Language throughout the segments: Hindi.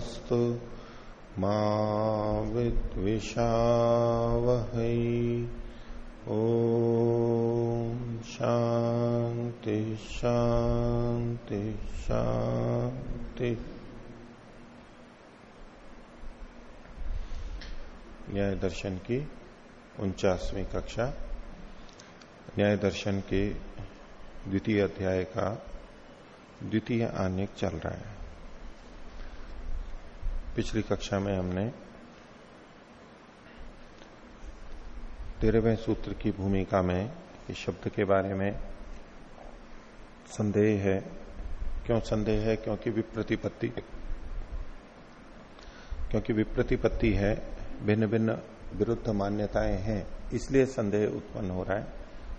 तेजस्विनावतीतमस्तु मा विद्विषावहै ओ शांति शांति शांति न्याय दर्शन की उनचासवीं कक्षा। न्याय दर्शन के द्वितीय अध्याय का द्वितीय आनेक चल रहा है। पिछली कक्षा में हमने तेरहवें सूत्र की भूमिका में इस शब्द के बारे में संदेह है। क्यों संदेह है? क्योंकि विप्रतिपत्ति। क्योंकि विप्रतिपत्ति है भिन्न भिन्न विरुद्ध मान्यताएँ हैं, इसलिए संदेह उत्पन्न हो रहा है।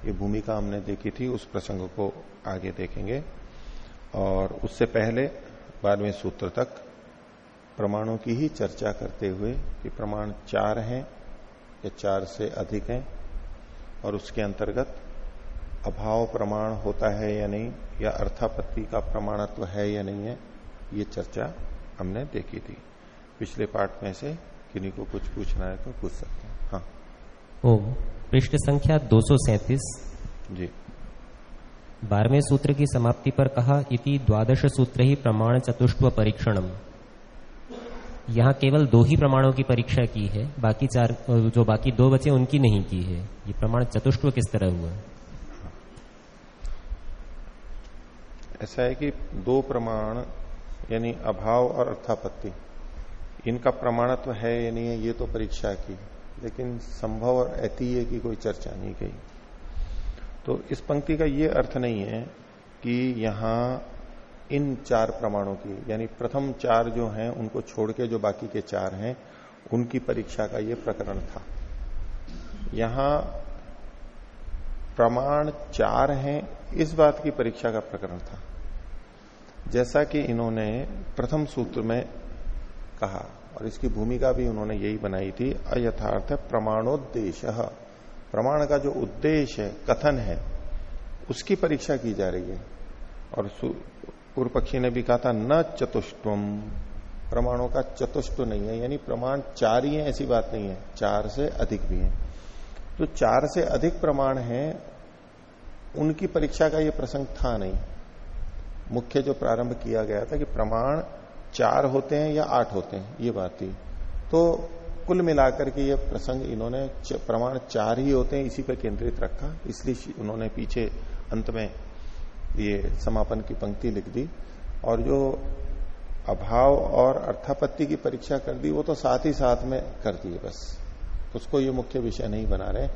ये भूमिका हमने देखी थी, उस प्रसंग को आगे देखेंगे। और उससे पहले बारहवें सूत्र तक प्रमाणों की ही चर्चा करते हुए कि प्रमाण चार हैं या चार से अधिक हैं और उसके अंतर्गत अभाव प्रमाण होता है या नहीं या अर्थापत्ति का प्रमाणत्व है या नहीं है ये चर्चा हमने देखी थी। पिछले पार्ट में से किन्हीं को कुछ पूछना है तो पूछ सकते हैं। हाँ। ओ पृष्ठ संख्या दो जी। बारहवें सूत्र की समाप्ति पर कहा इति द्वादश सूत्र ही प्रमाण चतुष्ट परीक्षणम। यहाँ केवल दो ही प्रमाणों की परीक्षा की है, बाकी चार जो बाकी दो बचे उनकी नहीं की है। ये प्रमाण चतुष्ट किस तरह हुआ? ऐसा है कि दो प्रमाण, यानी अभाव और अर्थापत्ति, इनका प्रमाणत्व तो है या नहीं है, ये तो परीक्षा की लेकिन संभव और ऐतीय की कोई चर्चा नहीं गई तो इस पंक्ति का ये अर्थ नहीं है कि यहाँ इन चार प्रमाणों की, यानी प्रथम चार जो हैं, उनको छोड़ के जो बाकी के चार हैं, उनकी परीक्षा का ये प्रकरण था। यहाँ प्रमाण चार हैं, इस बात की परीक्षा का प्रकरण था। जैसा कि इन्होंने प्रथम सूत्र में कहा, और इसकी भूमिका भी उन्होंने यही बनाई थी, अयथार्थ प्रमाणोद्देश। प्रमाण का जो उद्देश्य है कथन है, उसकी परीक्षा की जा रही है, और पूर्व पक्षी ने भी कहा था, न चतुष्टम। प्रमाणों का चतुष्ट नहीं है, यानी प्रमाण चार ही है, ऐसी बात नहीं है। चार से अधिक भी है। तो चार से अधिक प्रमाण है, उनकी परीक्षा का यह प्रसंग था नहीं। मुख्य जो प्रारंभ किया गया था कि प्रमाण चार होते हैं या आठ होते हैं, ये बात थी। तो कुल मिलाकर के ये प्रसंग इन्होंने प्रमाण चार ही होते हैं, इसी पर केंद्रित रखा। इसलिए उन्होंने पीछे अंत में ये समापन की पंक्ति लिख दी। और जो अभाव और अर्थापत्ति की परीक्षा कर दी, वो तो साथ ही साथ में कर दी बस। उसको ये मुख्य विषय नहीं बना रहे।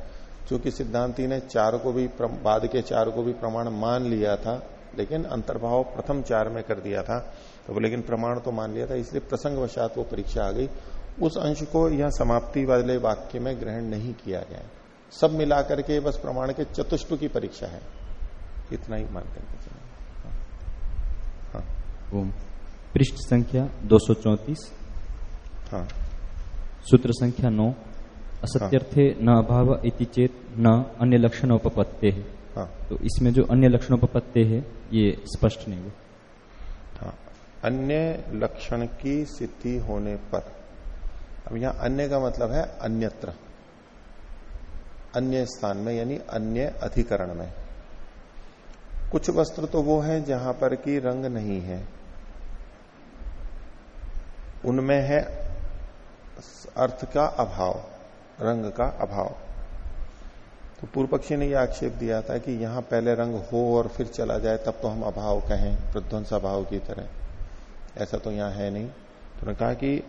क्योंकि सिद्धांति ने चार को भी बाद के चार को भी प्रमाण मान लिया था, लेकिन अंतर्भाव प्रथम चार में कर दिया था। तो लेकिन प्रमाण तो मान लिया था, इसलिए प्रसंग वशात वो परीक्षा आ गई। उस अंश को यह समाप्ति वाले वाक्य में ग्रहण नहीं किया गया सब मिलाकर के बस प्रमाण के चतुष्ट की परीक्षा है। इतना ही मान करके चले हाँ। पृष्ठ संख्या दो सौ चौतीस। हाँ। सूत्र संख्या नौ। असत्यर्थे हाँ। न अभाव इति चेत न अन्य लक्षण उपपत्ते है। हाँ। तो इसमें जो अन्य लक्षण उपपत्ते है ये स्पष्ट नहीं हुआ हाँ। अन्य लक्षण की सिद्धि होने पर अब यहाँ अन्य का मतलब है अन्यत्र। अन्य स्थान में यानी अन्य अधिकरण में। कुछ वस्त्र तो वो है जहाँ पर कि रंग नहीं है। उनमें है अर्थ का अभाव, रंग का अभाव। तो पूर्व पक्षी ने यह आक्षेप दिया था कि यहाँ पहले रंग हो और फिर चला जाए, तब तो हम अभाव कहें, प्रध्वंस अभाव की तरह। ऐसा तो यहाँ है नहीं। तो उन्होंने कहा कि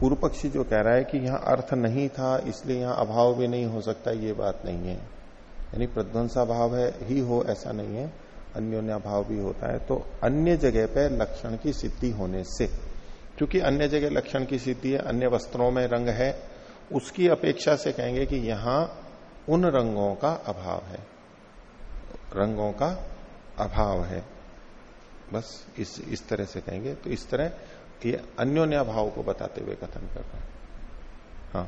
पूर्व पक्षी जो कह रहा है कि यहाँ अर्थ नहीं था, इसलिए यहाँ अभाव भी नहीं हो सकता, ये बात नहीं है। यानी प्रध्वंसा भाव है, ही हो ऐसा नहीं है, अन्योन्या भाव भी होता है। तो अन्य जगह पे लक्षण की सिद्धि होने से, क्योंकि अन्य जगह लक्षण की सिद्धि है, अन्य वस्त्रों में रंग है, उसकी अपेक्षा से कहेंगे कि यहाँ उन रंगों का अभाव है। रंगों का अभाव है। बस इस इस तरह से कहेंगे। तो इस तरह ये अन्योन्या भाव को बताते हुए कथन कर रहे हैं। हाँ।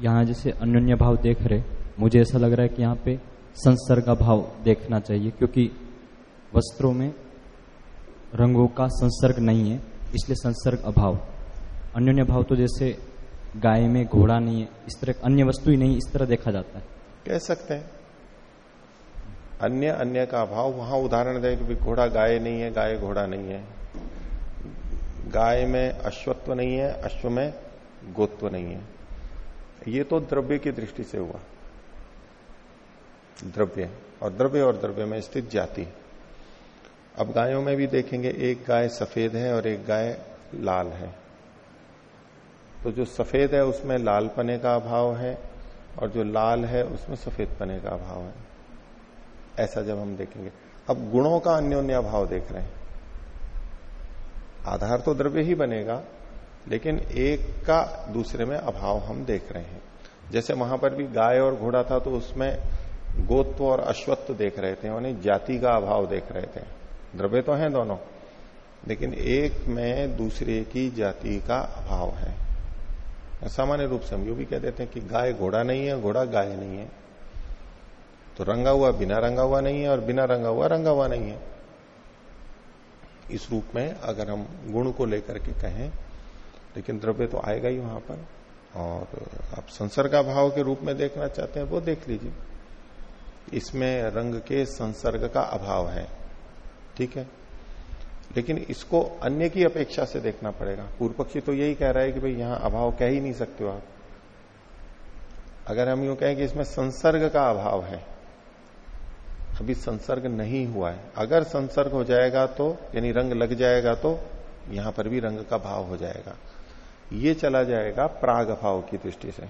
यहाँ जैसे अन्योन्य भाव देख रहे मुझे ऐसा लग रहा है कि यहाँ पे संसर्ग का भाव देखना चाहिए क्योंकि वस्त्रों में रंगों का संसर्ग नहीं है इसलिए संसर्ग अभाव। अन्योन्य भाव तो जैसे गाय में घोड़ा नहीं है इस तरह अन्य वस्तु ही नहीं इस तरह देखा जाता है। कह सकते हैं। अन्य अन्य का अभाव वहाँ उदाहरण दे कि घोड़ा गाय नहीं है गाय घोड़ा नहीं है। गाय में अश्वत्व नहीं है, अश्व में गोत्व नहीं है। ये तो द्रव्य की दृष्टि से हुआ। द्रव्य, और द्रव्य और द्रव्य में स्थित जाति। अब गायों में भी देखेंगे, एक गाय सफ़ेद है और एक गाय लाल है। तो जो सफ़ेद है, उसमें लाल पने का अभाव है, और जो लाल है, उसमें सफ़ेद पने का अभाव है। ऐसा जब हम देखेंगे। अब गुणों का अन्योन्य अभाव देख रहे हैं। आधार तो द्रव्य ही बनेगा, लेकिन एक का दूसरे में अभाव हम देख रहे हैं। जैसे वहाँ पर भी गाय और घोड़ा था तो उसमें गोत्व और अश्वत्व देख रहे थे, यानी जाति का अभाव देख रहे थे। द्रव्य तो हैं दोनों, लेकिन एक में दूसरे की जाति का अभाव है। सामान्य रूप से हम यू भी कह देते हैं कि गाय घोड़ा नहीं है, घोड़ा गाय नहीं है। तो रंगा हुआ, बिना रंगा हुआ नहीं है, और बिना रंगा हुआ रंगा हुआ नहीं है। इस रूप में अगर हम गुण को लेकर के कहें, लेकिन द्रव्य तो आएगा ही वहाँ पर, और आप संसर्ग भाव के रूप में देखना चाहते हैं, वो देख लीजिए। इसमें रंग के संसर्ग का अभाव है, ठीक है? लेकिन इसको अन्य की अपेक्षा से देखना पड़ेगा। पूर्व पक्षी तो यही कह रहा है कि भाई यहाँ अभाव कह ही नहीं सकते हो आप। अगर हम यूँ कहें कि इसमें संसर्ग का अभाव है अभी संसर्ग नहीं हुआ है। अगर संसर्ग हो जाएगा तो यानी रंग लग जाएगा तो यहाँ पर भी रंग का भाव हो जाएगा। ये चला जाएगा प्राग भाव की दृष्टि से।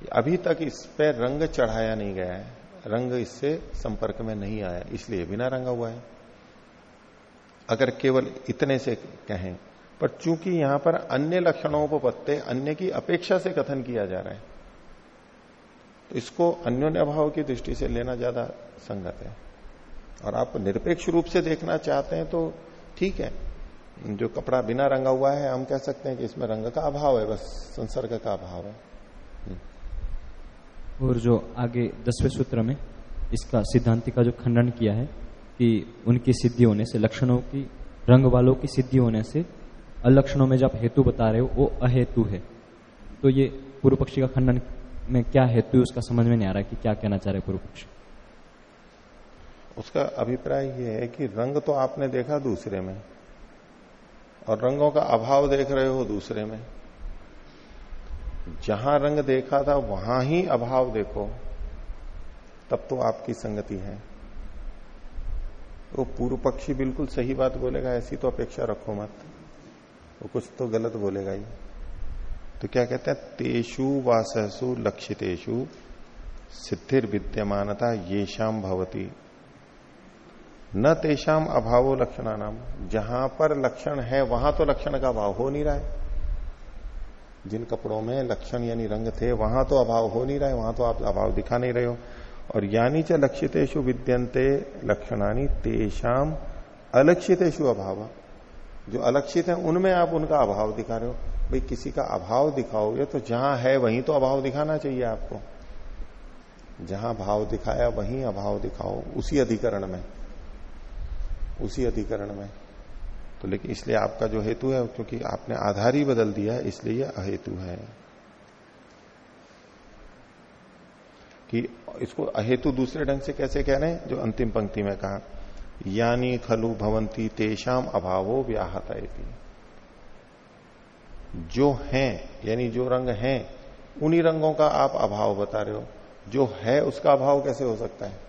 कि अभी तक इस पर रंग चढ़ाया नहीं गया है। रंग इससे संपर्क में नहीं आया, इसलिए बिना रंगा हुआ है। अगर केवल इतने से कहें, पर चूँकि यहाँ पर अन्य लक्षणों को पत्ते, अन्य की अपेक्षा से कथन किया जा रहा है तो इसको अन्योन्य भाव की दृष्टि से लेना ज़्यादा संगत है। और आप निरपेक्ष रूप से देखना चाहते हैं तो ठीक है। जो कपड़ा बिना रंगा हुआ है, हम कह सकते हैं कि इसमें रंग का अभाव है, बस संसर्ग का अभाव है। हम्म। और जो आगे दसवें सूत्र में इसका सिद्धांति का जो खंडन किया है कि उनकी सिद्धि होने से, लक्षणों की, रंग वालों की सिद्धि होने से, अलक्षणों में जब हेतु बता रहे हो, वो अहेतु है। तो ये पूर्व पक्षी का खंडन में क्या हेतु उसका समझ में नहीं आ रहा कि क्या कहना चाह रहे पूर्व पक्षी उसका अभिप्राय यह है कि रंग तो आपने देखा दूसरे में, और रंगों का अभाव देख रहे हो दूसरे में। जहाँ रंग देखा था, वहाँ ही अभाव देखो, तब तो आपकी संगति है। वो तो पूर्व पक्षी बिल्कुल सही बात बोलेगा, ऐसी तो अपेक्षा रखो मत। वो तो कुछ तो गलत बोलेगा ही। तो क्या कहते हैं? तेषु वासु लक्षितेशु सिद्धिर विद्यमानता ये शाम भवती। न तेषाम अभावो लक्षणा नाम जहाँ पर लक्षण है, वहाँ तो लक्षण का अभाव हो नहीं रहा है। जिन कपड़ों में लक्षण यानी रंग थे, वहाँ तो अभाव हो नहीं रहा है, वहाँ तो आप अभाव दिखा नहीं रहे हो। और यानी च लक्षितेशु विद्यंते लक्षणानी तेषाम अलक्षितेशु अभाव। जो अलक्षित है, उनमें आप उनका अभाव दिखा रहे हो। भाई किसी का अभाव दिखाओगे तो जहाँ है वहीं तो अभाव दिखाना चाहिए आपको। जहाँ भाव दिखाया वहीं अभाव दिखाओ, उसी अधिकरण में। उसी अधिकरण में। तो लेकिन इसलिए आपका जो हेतु है, क्योंकि आपने आधार ही बदल दिया, इसलिए यह अहेतु है। कि इसको अहेतु दूसरे ढंग से कैसे कह रहे हैं? जो अंतिम पंक्ति में कहा, यानी खलु भवंती तेषाम अभावो व्याहत जो हैं, यानी जो रंग हैं, उन्हीं रंगों का आप अभाव बता रहे हो। जो है उसका अभाव कैसे हो सकता है?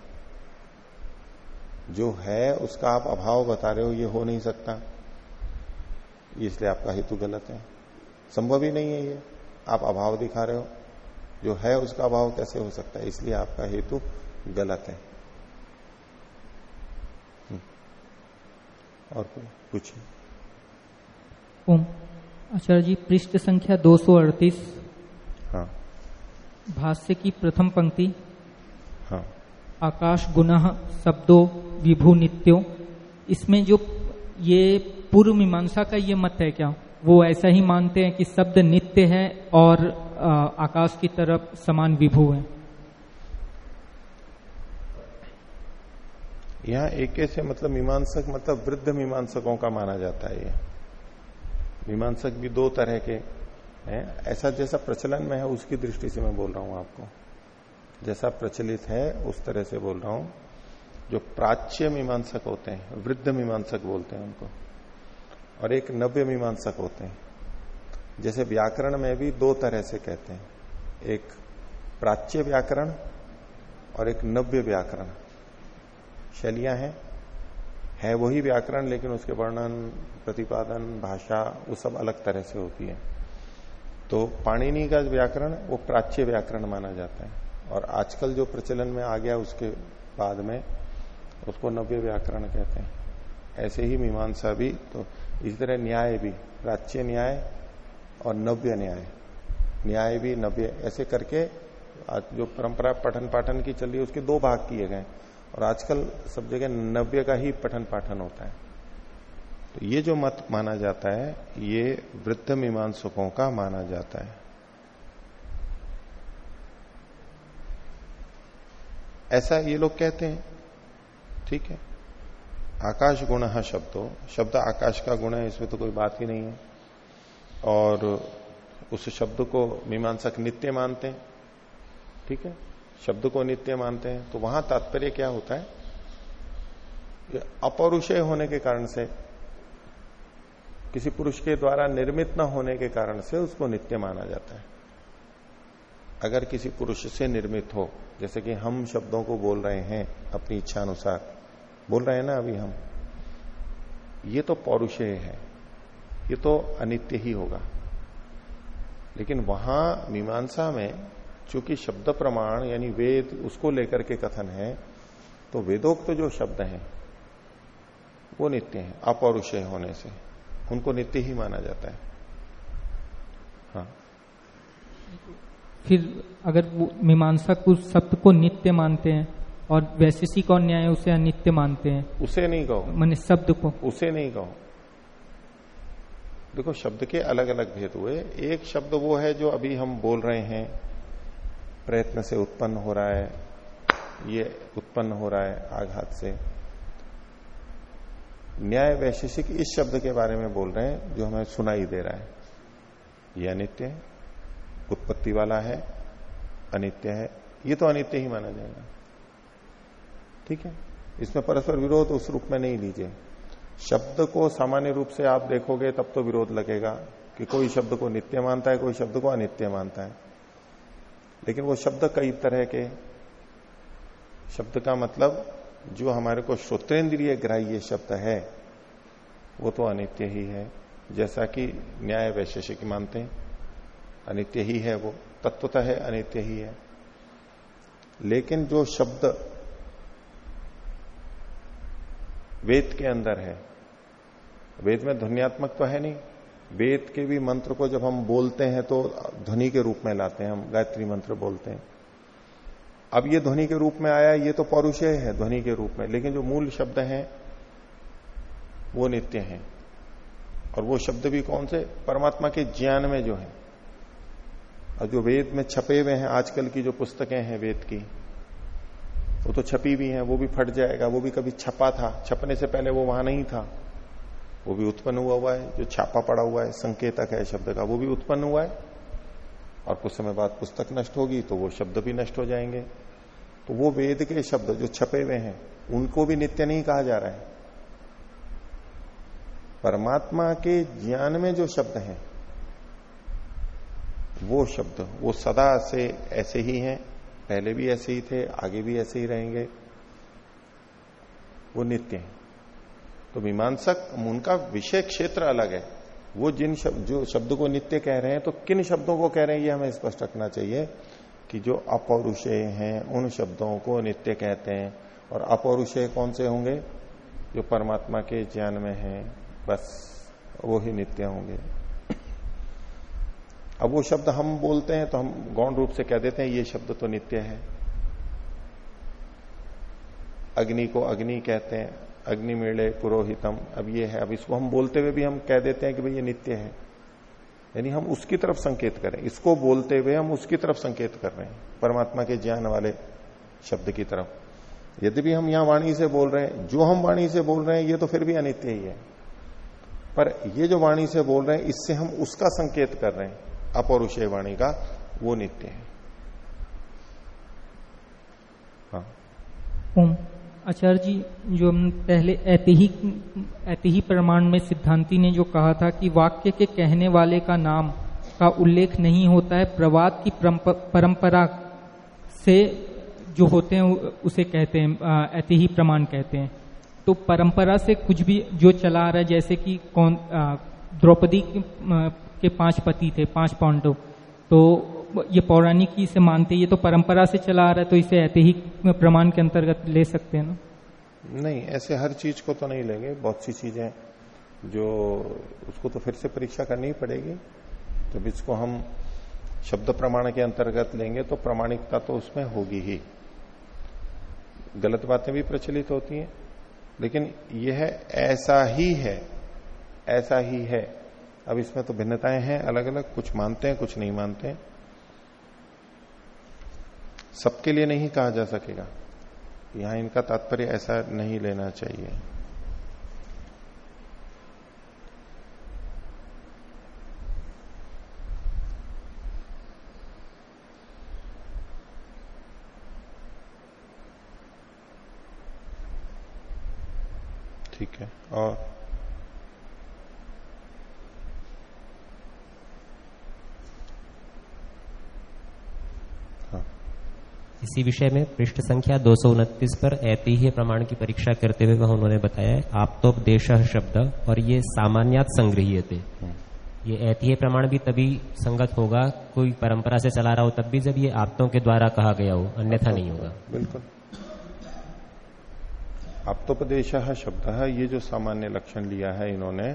जो है उसका आप अभाव बता रहे हो, ये हो नहीं सकता। इसलिए आपका हेतु गलत है। संभव ही नहीं है ये। आप अभाव दिखा रहे हो। जो है उसका अभाव कैसे हो सकता है? इसलिए आपका हेतु गलत है। हम्म। और पूछिए आचार्य जी पृष्ठ संख्या 238 हाँ। भाष्य की प्रथम पंक्ति। हाँ। आकाश गुण शब्दों विभू नित्यो। इसमें जो ये पूर्व मीमांसा का ये मत है क्या? वो ऐसा ही मानते हैं कि शब्द नित्य है और आकाश की तरफ़ समान विभू है। यहाँ एक से मतलब मीमांसक मतलब वृद्ध मीमांसकों का माना जाता है ये। मीमांसक भी दो तरह के हैं। ऐसा जैसा प्रचलन में है, उसकी दृष्टि से मैं बोल रहा हूँ आपको। जैसा प्रचलित है, उस तरह से बोल रहा हूँ। जो प्राच्य मीमांसक होते हैं, वृद्ध मीमांसक बोलते हैं उनको, और एक नव्य मीमांसक होते हैं। जैसे व्याकरण में भी दो तरह से कहते हैं। एक प्राच्य व्याकरण और एक नव्य व्याकरण। शैलियाँ हैं। है वही व्याकरण, लेकिन उसके वर्णन, प्रतिपादन, भाषा, वो सब अलग तरह से होती है। तो पाणिनि का व्याकरण, वो प्राच्य व्याकरण माना जाता है। और आजकल जो प्रचलन में आ गया उसके बाद में, उसको नव्य व्याकरण कहते हैं। ऐसे ही मीमांसा भी तो इसी तरह न्याय भी, प्राच्य न्याय और नव्य न्याय। न्याय भी, नव्य, ऐसे करके आज जो परंपरा पठन पाठन की चल रही है, उसके दो भाग किए गए और आजकल सब जगह नव्य का ही पठन पाठन होता है। तो ये जो मत माना जाता है, ये वृद्ध मीमांसकों का माना जाता है। ऐसा ये लोग कहते हैं, ठीक है? आकाश गुण है शब्दों, शब्द आकाश का गुण है, इसमें तो कोई बात ही नहीं है। और उस शब्द को मीमांसक नित्य मानते हैं, ठीक है? शब्द को नित्य मानते हैं तो वहाँ तात्पर्य क्या होता है? अपौरुषय होने के कारण से, किसी पुरुष के द्वारा निर्मित न होने के कारण से उसको नित्य माना जाता है। अगर किसी पुरुष से निर्मित हो, जैसे कि हम शब्दों को बोल रहे हैं, अपनी इच्छा अनुसार बोल रहे हैं ना अभी हम, ये तो पौरुषेय है, ये तो अनित्य ही होगा। लेकिन वहाँ मीमांसा में चूँकि शब्द प्रमाण यानी वेद उसको लेकर के कथन है तो वेदोक्त जो शब्द हैं वो नित्य हैं अपौरुषय होने से। उनको नित्य ही माना जाता है। हाँ। फिर अगर मीमांसक उस शब्द को नित्य मानते हैं और वैशेषिक और न्याय उसे अनित्य मानते हैं। उसे नहीं कहो। मैंने शब्द को। उसे नहीं कहो। देखो शब्द के अलग अलग भेद हुए। एक शब्द वो है जो अभी हम बोल रहे हैं प्रयत्न से उत्पन्न हो रहा है, ये उत्पन्न हो रहा है आघात से। न्याय वैशेषिक इस शब्द के बारे में बोल रहे हैं, जो हमें सुनाई दे रहा है। ये अनित्य है, उत्पत्ति वाला है, अनित्य है, ये तो अनित्य ही माना जाएगा। ठीक है? इसमें परस्पर विरोध उस रूप में नहीं लीजिए। शब्द को सामान्य रूप से आप देखोगे, तब तो विरोध लगेगा, कि कोई शब्द को नित्य मानता है, कोई शब्द को अनित्य मानता है। लेकिन वो शब्द कई तरह के। शब्द का मतलब जो हमारे को श्रोतेन्द्रिय ग्राह्य शब्द है, वो तो अनित्य ही है। जैसा कि न्याय वैशेषिक मानते हैं, अनित्य ही है वो, तत्वतः है, अनित्य ही है। लेकिन जो शब्द वेद के अंदर है, वेद में ध्वनियात्मक तो है नहीं वेद के भी मंत्र को जब हम बोलते हैं तो ध्वनि के रूप में लाते हैं, हम गायत्री मंत्र बोलते हैं। अब ये ध्वनि के रूप में आया, ये तो पौरुषय है ध्वनि के रूप में, लेकिन जो मूल शब्द है, वो नित्य है। और वो शब्द भी कौन से? परमात्मा के ज्ञान में जो है। और जो वेद में छपे हुए हैं, आजकल की जो पुस्तकें हैं वेद की, वो तो छपी भी हैं, वो भी फट जाएगा, वो भी कभी छपा था, छपने से पहले वो वहाँ नहीं था। वो भी उत्पन्न हुआ हुआ है, जो छापा पड़ा हुआ है, संकेतक है शब्द का, वो भी उत्पन्न हुआ है। और कुछ समय बाद पुस्तक नष्ट होगी तो वो शब्द भी नष्ट हो जाएँगे। तो वो वेद के शब्द जो छपे हुए हैं, उनको भी नित्य नहीं कहा जा रहा है। परमात्मा के ज्ञान में जो शब्द हैं, वो शब्द, वो सदा से ऐसे ही हैं, पहले भी ऐसे ही थे, आगे भी ऐसे ही रहेंगे। वो नित्य हैं। तो मीमांसक उनका विषय क्षेत्र अलग है। वो जिन शब्द जो शब्द को नित्य कह रहे हैं तो किन शब्दों को कह रहे हैं, ये हमें स्पष्ट रखना चाहिए कि जो अपौरुषेय हैं, उन शब्दों को नित्य कहते हैं। और अपौरुषेय कौन से होंगे? जो परमात्मा के ज्ञान में है, बस, वो ही नित्य होंगे। अब वो शब्द हम बोलते हैं तो हम गौण रूप से कह देते हैं, ये शब्द तो नित्य है। अग्नि को अग्नि कहते हैं अग्नि मेले पुरोहितम। अब ये है, अब इसको हम बोलते हुए भी हम कह देते हैं कि भाई ये नित्य है। यानी हम उसकी तरफ़ संकेत करें। इसको बोलते हुए हम उसकी तरफ़ संकेत कर रहे हैं, परमात्मा के ज्ञान वाले शब्द की तरफ़। यदि भी हम यहाँ वाणी से बोल रहे हैं, जो हम वाणी से बोल रहे हैं, ये तो फिर भी अनित्य ही है। पर ये जो वाणी से बोल रहे हैं, इससे हम उसका संकेत कर रहे हैं, अपौरुषेय वाणी का, वो नित्य है। हाँ। आचार्य जी, जो हम पहले ऐतिही ऐतिही प्रमाण में सिद्धांति ने जो कहा था कि वाक्य के कहने वाले का नाम का उल्लेख नहीं होता है, प्रवाद की परंपरा से जो होते हैं उसे कहते हैं ऐतिही प्रमाण कहते हैं। तो परंपरा से कुछ भी जो चला आ रहा है, जैसे कि कौन द्रौपदी के पाँच पति थे, पाँच पांडव तो ये पौराणिक ही से मानते ये तो परंपरा से चला आ रहा है तो इसे ऐतिहिक प्रमाण के अंतर्गत ले सकते हैं ना? नहीं, ऐसे हर चीज़ को तो नहीं लेंगे, बहुत सी चीज़ें जो उसको तो फिर से परीक्षा करनी ही पड़ेगी। तो इसको हम शब्द प्रमाण के अंतर्गत लेंगे तो प्रमाणिकता तो उसमें होगी ही। गलत बातें भी प्रचलित होती हैं, लेकिन यह ऐसा ही है, ऐसा ही है। अब इसमें तो भिन्नताएँ हैं अलग अलग कुछ मानते हैं, कुछ नहीं मानते हैं। सबके लिए नहीं कहा जा सकेगा। यहाँ इनका तात्पर्य ऐसा नहीं लेना चाहिए। ठीक है, और इसी विषय में पृष्ठ संख्या दो सौ उनतीस पर ऐतिह्य प्रमाण की परीक्षा करते हुए वह उन्होंने बताया, आप्तोपदेश शब्द, और ये सामान्यात संग्रही थे। ये ऐतिह्य प्रमाण भी तभी संगत होगा, कोई परंपरा से चला रहा हो तब भी जब ये आपतों के द्वारा कहा गया हो, अन्यथा नहीं होगा। बिल्कुल। आप्तोपदेश शब्द है ये जो सामान्य लक्षण लिया है इन्होंने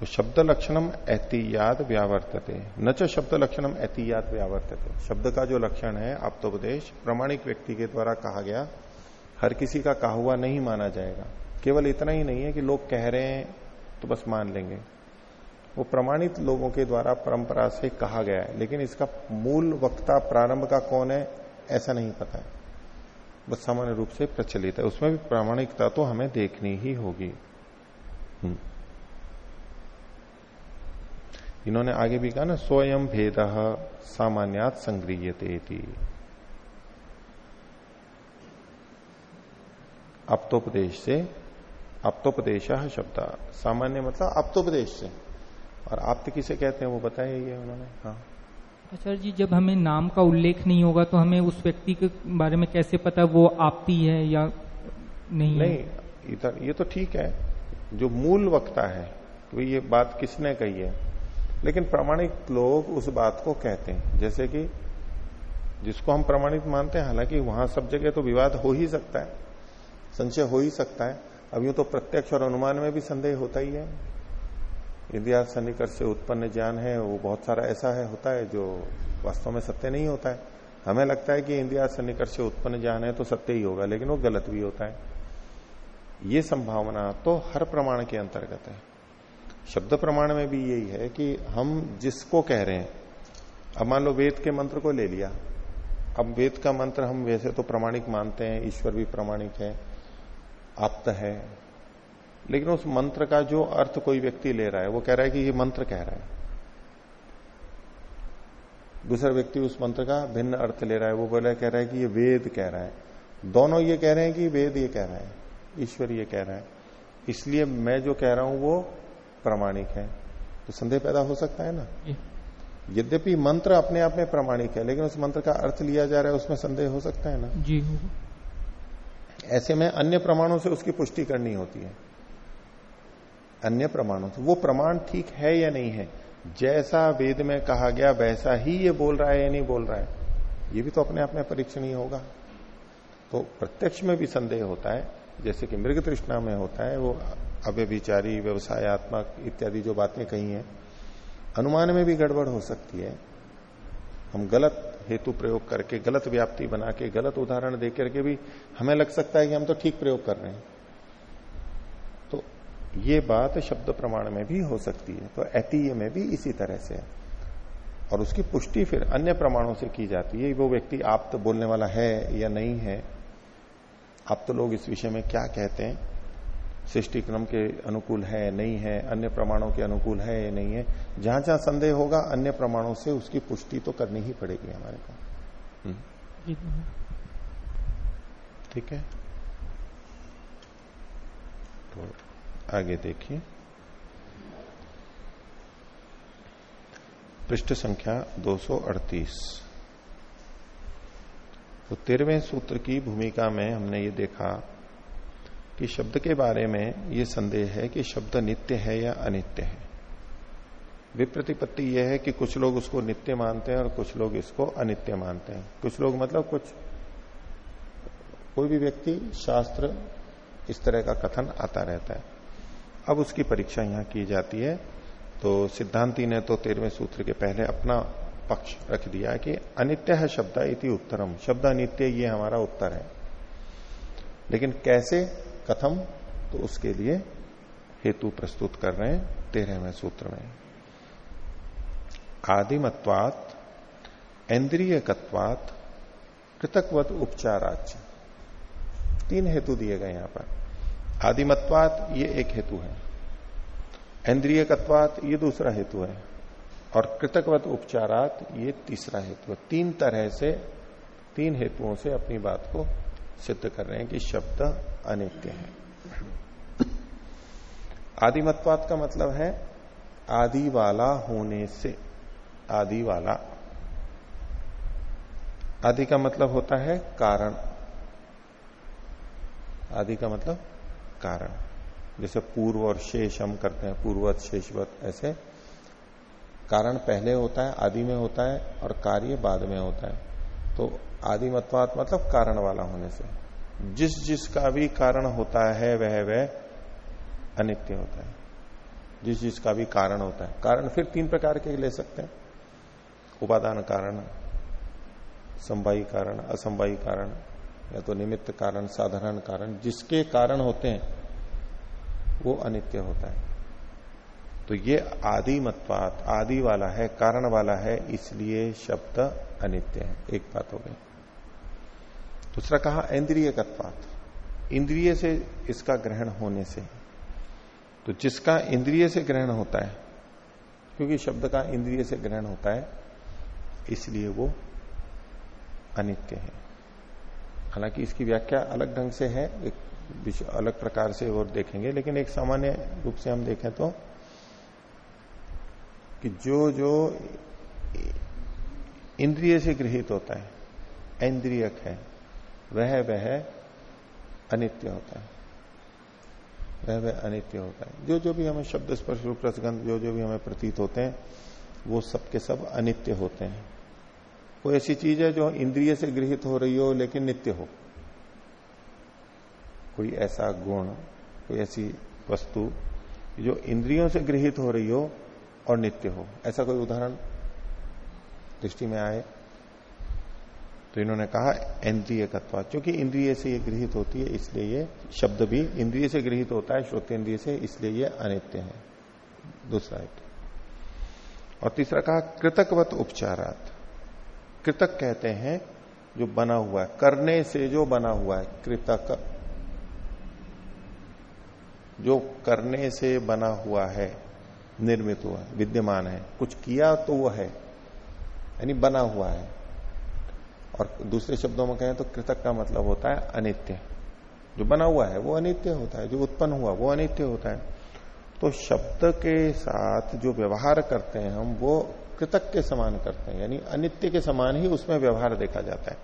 तो शब्द लक्षणम एहतियात व्यावर्तते। न च शब्द लक्षणम एहतियात व्यावर्तते। शब्द का जो लक्षण है, आप्तोपदेश, प्रमाणिक व्यक्ति के द्वारा कहा गया, हर किसी का कहा हुआ नहीं माना जाएगा। केवल इतना ही नहीं है कि लोग कह रहे हैं तो बस मान लेंगे। वो प्रमाणित लोगों के द्वारा परंपरा से कहा गया है, लेकिन इसका मूल वक्ता प्रारंभ का कौन है, ऐसा नहीं पता है। बस सामान्य रूप से प्रचलित है। उसमें भी प्रामाणिकता तो हमें देखनी ही होगी। इन्होंने आगे भी कहा ना स्वयं भेद सामान्यात संग्रहते अप्तोपदेश से अप्तोपदेश शब्द। सामान्य मतलब अप्तोपदेश। से और आप्त किसे कहते हैं वो बताया ये उन्होंने? हाँ। आचार्य जी जब हमें नाम का उल्लेख नहीं होगा तो हमें उस व्यक्ति के बारे में कैसे पता वो आपती है या नहीं नहीं इधर ये तो ठीक है। जो मूल वक्ता है तो ये बात किसने कही है? लेकिन प्रमाणित लोग उस बात को कहते हैं। जैसे कि जिसको हम प्रमाणित मानते हैं, हालाँकि वहाँ सब जगह तो विवाद हो ही सकता है, संशय हो ही सकता है। अब यूँ तो प्रत्यक्ष और अनुमान में भी संदेह होता ही है। इतिहास सन्निकट से उत्पन्न ज्ञान है, वो बहुत सारा ऐसा है, होता है जो वास्तव में सत्य नहीं होता है। हमें लगता है कि इंदिरा सन्निकट से उत्पन्न ज्ञान है तो सत्य ही होगा, लेकिन वो गलत भी होता है। ये संभावना तो हर प्रमाण के अंतर्गत है। शब्द प्रमाण में भी यही है कि हम जिसको कह रहे हैं, अब मान लो वेद के मंत्र को ले लिया, अब वेद का मंत्र हम वैसे तो प्रमाणिक मानते हैं, ईश्वर भी प्रमाणिक है, आप्त है, लेकिन उस मंत्र का जो अर्थ कोई व्यक्ति ले रहा है, वो कह रहा है कि ये मंत्र कह रहा है। दूसरा व्यक्ति उस मंत्र का भिन्न अर्थ ले रहा है, वो बोला, कह रहा है कि ये वेद कह रहा है। दोनों ये कह रहे हैं कि वेद ये कह रहा है, ईश्वर ये कह रहा है। इसलिए मैं जो कह रहा हूँ, वो प्रामाणिक है। तो संदेह पैदा हो सकता है ना? यद्यपि मंत्र अपने आप में प्रमाणिक है लेकिन उस मंत्र का अर्थ लिया जा रहा है उसमें संदेह हो सकता है ना? जी ऐसे में अन्य प्रमाणों से उसकी पुष्टि करनी होती है। अन्य प्रमाणों से। वो प्रमाण ठीक है या नहीं है? जैसा वेद में कहा गया वैसा ही ये बोल रहा है या नहीं बोल रहा है? ये भी तो अपने आप में परीक्षणीय होगा। तो प्रत्यक्ष में भी संदेह होता है जैसे कि मृग तृष्णा में होता है वो अव्यभिचारी, व्यवसायत्मक इत्यादि जो बातें कही हैं, अनुमान में भी गड़बड़ हो सकती है। हम गलत हेतु प्रयोग करके, गलत व्याप्ति बना के, गलत उदाहरण दे करके भी हमें लग सकता है कि हम तो ठीक प्रयोग कर रहे हैं। तो ये बात शब्द प्रमाण में भी हो सकती है तो ऐतीय में भी इसी तरह से है। और उसकी पुष्टि फिर अन्य प्रमाणों से की जाती है, वो व्यक्ति आप तो बोलने वाला है या नहीं है, आप तो लोग इस विषय में क्या कहते हैं? सृष्टि क्रम के अनुकूल है नहीं है अन्य प्रमाणों के अनुकूल है या नहीं है जहाँ जहाँ संदेह होगा अन्य प्रमाणों से उसकी पुष्टि तो करनी ही पड़ेगी हमारे को। हम्म। ठीक है। तो आगे देखिए। पृष्ठ संख्या 238 तो तेरहवें सूत्र की भूमिका में हमने ये देखा कि शब्द के बारे में ये संदेह है कि शब्द नित्य है या अनित्य है। विप्रतिपत्ति यह है कि कुछ लोग उसको नित्य मानते हैं और कुछ लोग इसको अनित्य मानते हैं। कुछ लोग मतलब कुछ, कोई भी व्यक्ति, शास्त्र, इस तरह का कथन आता रहता है। अब उसकी परीक्षा यहाँ की जाती है तो सिद्धांति ने तो तेरहवें सूत्र के पहले अपना पक्ष रख दिया कि अनित्य है शब्द इति उत्तरम। शब्द अनित्य ये हमारा उत्तर है। लेकिन कैसे कथम तो उसके लिए हेतु प्रस्तुत कर रहे हैं तेरहवें सूत्र में। आदिमत्वात, इंद्रियकत्वात कृतकवत उपचाराच तीन हेतु दिए गए यहाँ पर। आदिमत्वात ये एक हेतु है। इंद्रियकत्वात ये दूसरा हेतु है। और कृतकवत उपचारात ये तीसरा हेतु है। तीन तरह से, तीन हेतुओं से अपनी बात को सिद्ध कर रहे हैं कि शब्द अनित्य है। आदिमत्वात का मतलब है आदि वाला होने से। आदि वाला आदि का मतलब होता है कारण। आदि का मतलब कारण। जैसे पूर्व और शेष हम करते हैं पूर्वत शेषवत, ऐसे। कारण पहले होता है, आदि में होता है और कार्य बाद में होता है। तो आदिमत्वात मतलब कारण वाला होने से। जिस जिसका भी कारण होता है, वह वह अनित्य होता है। जिस जिसका भी कारण होता है। कारण फिर तीन प्रकार के ले सकते हैं। उपादान कारण संवाई कारण असंवाई कारण, या तो निमित्त कारण, साधारण कारण, जिसके कारण होते हैं, वो अनित्य होता है। तो ये आदि मतवात आदि वाला है, कारण वाला है, इसलिए शब्द अनित्य है। एक बात हो गई। दूसरा कहा इंद्रिय इंद्रिय से इसका ग्रहण होने से। तो जिसका इंद्रिय से ग्रहण होता है, क्योंकि शब्द का इंद्रिय से ग्रहण होता है, इसलिए वो अनित्य है। हालाँकि इसकी व्याख्या अलग ढंग से है, एक अलग प्रकार से और देखेंगे, लेकिन एक सामान्य रूप से हम देखें तो कि जो जो इंद्रिय से गृहित होता है, इंद्रियक है वह वह अनित्य होता है। वह वह अनित्य होता है। जो जो भी हमें शब्द स्पर्श रूप रसगंध, जो जो भी हमें प्रतीत होते हैं, वो सब के सब अनित्य होते हैं। कोई ऐसी चीज़ है जो इंद्रिय से गृहित हो रही हो, लेकिन नित्य हो। कोई ऐसा गुण, कोई ऐसी वस्तु जो इंद्रियों से गृहित हो रही हो और नित्य हो। ऐसा कोई उदाहरण दृष्टि में आए? तो इन्होंने कहा इंद्रिय तत्वा क्योंकि इंद्रिय से ये गृहित होती है, इसलिए ये शब्द भी इंद्रिय से गृहित होता है, श्रोत इंद्रिय से, इसलिए ये अनित्य है। दूसरा एक। और तीसरा कहा, कृतकवत उपचारात। कृतक कहते हैं, जो बना हुआ है, करने से जो बना हुआ है, कृतक। जो करने से बना हुआ है, निर्मित हुआ है, विद्यमान है, कुछ किया तो वो है, यानी बना हुआ है। और दूसरे शब्दों में कहें तो कृतक का मतलब होता है अनित्य। जो बना हुआ है, वो अनित्य होता है, जो उत्पन्न हुआ, वो अनित्य होता है। तो शब्द के साथ जो व्यवहार करते हैं हम, वो कृतक के समान करते हैं, यानी अनित्य के समान ही उसमें व्यवहार देखा जाता है।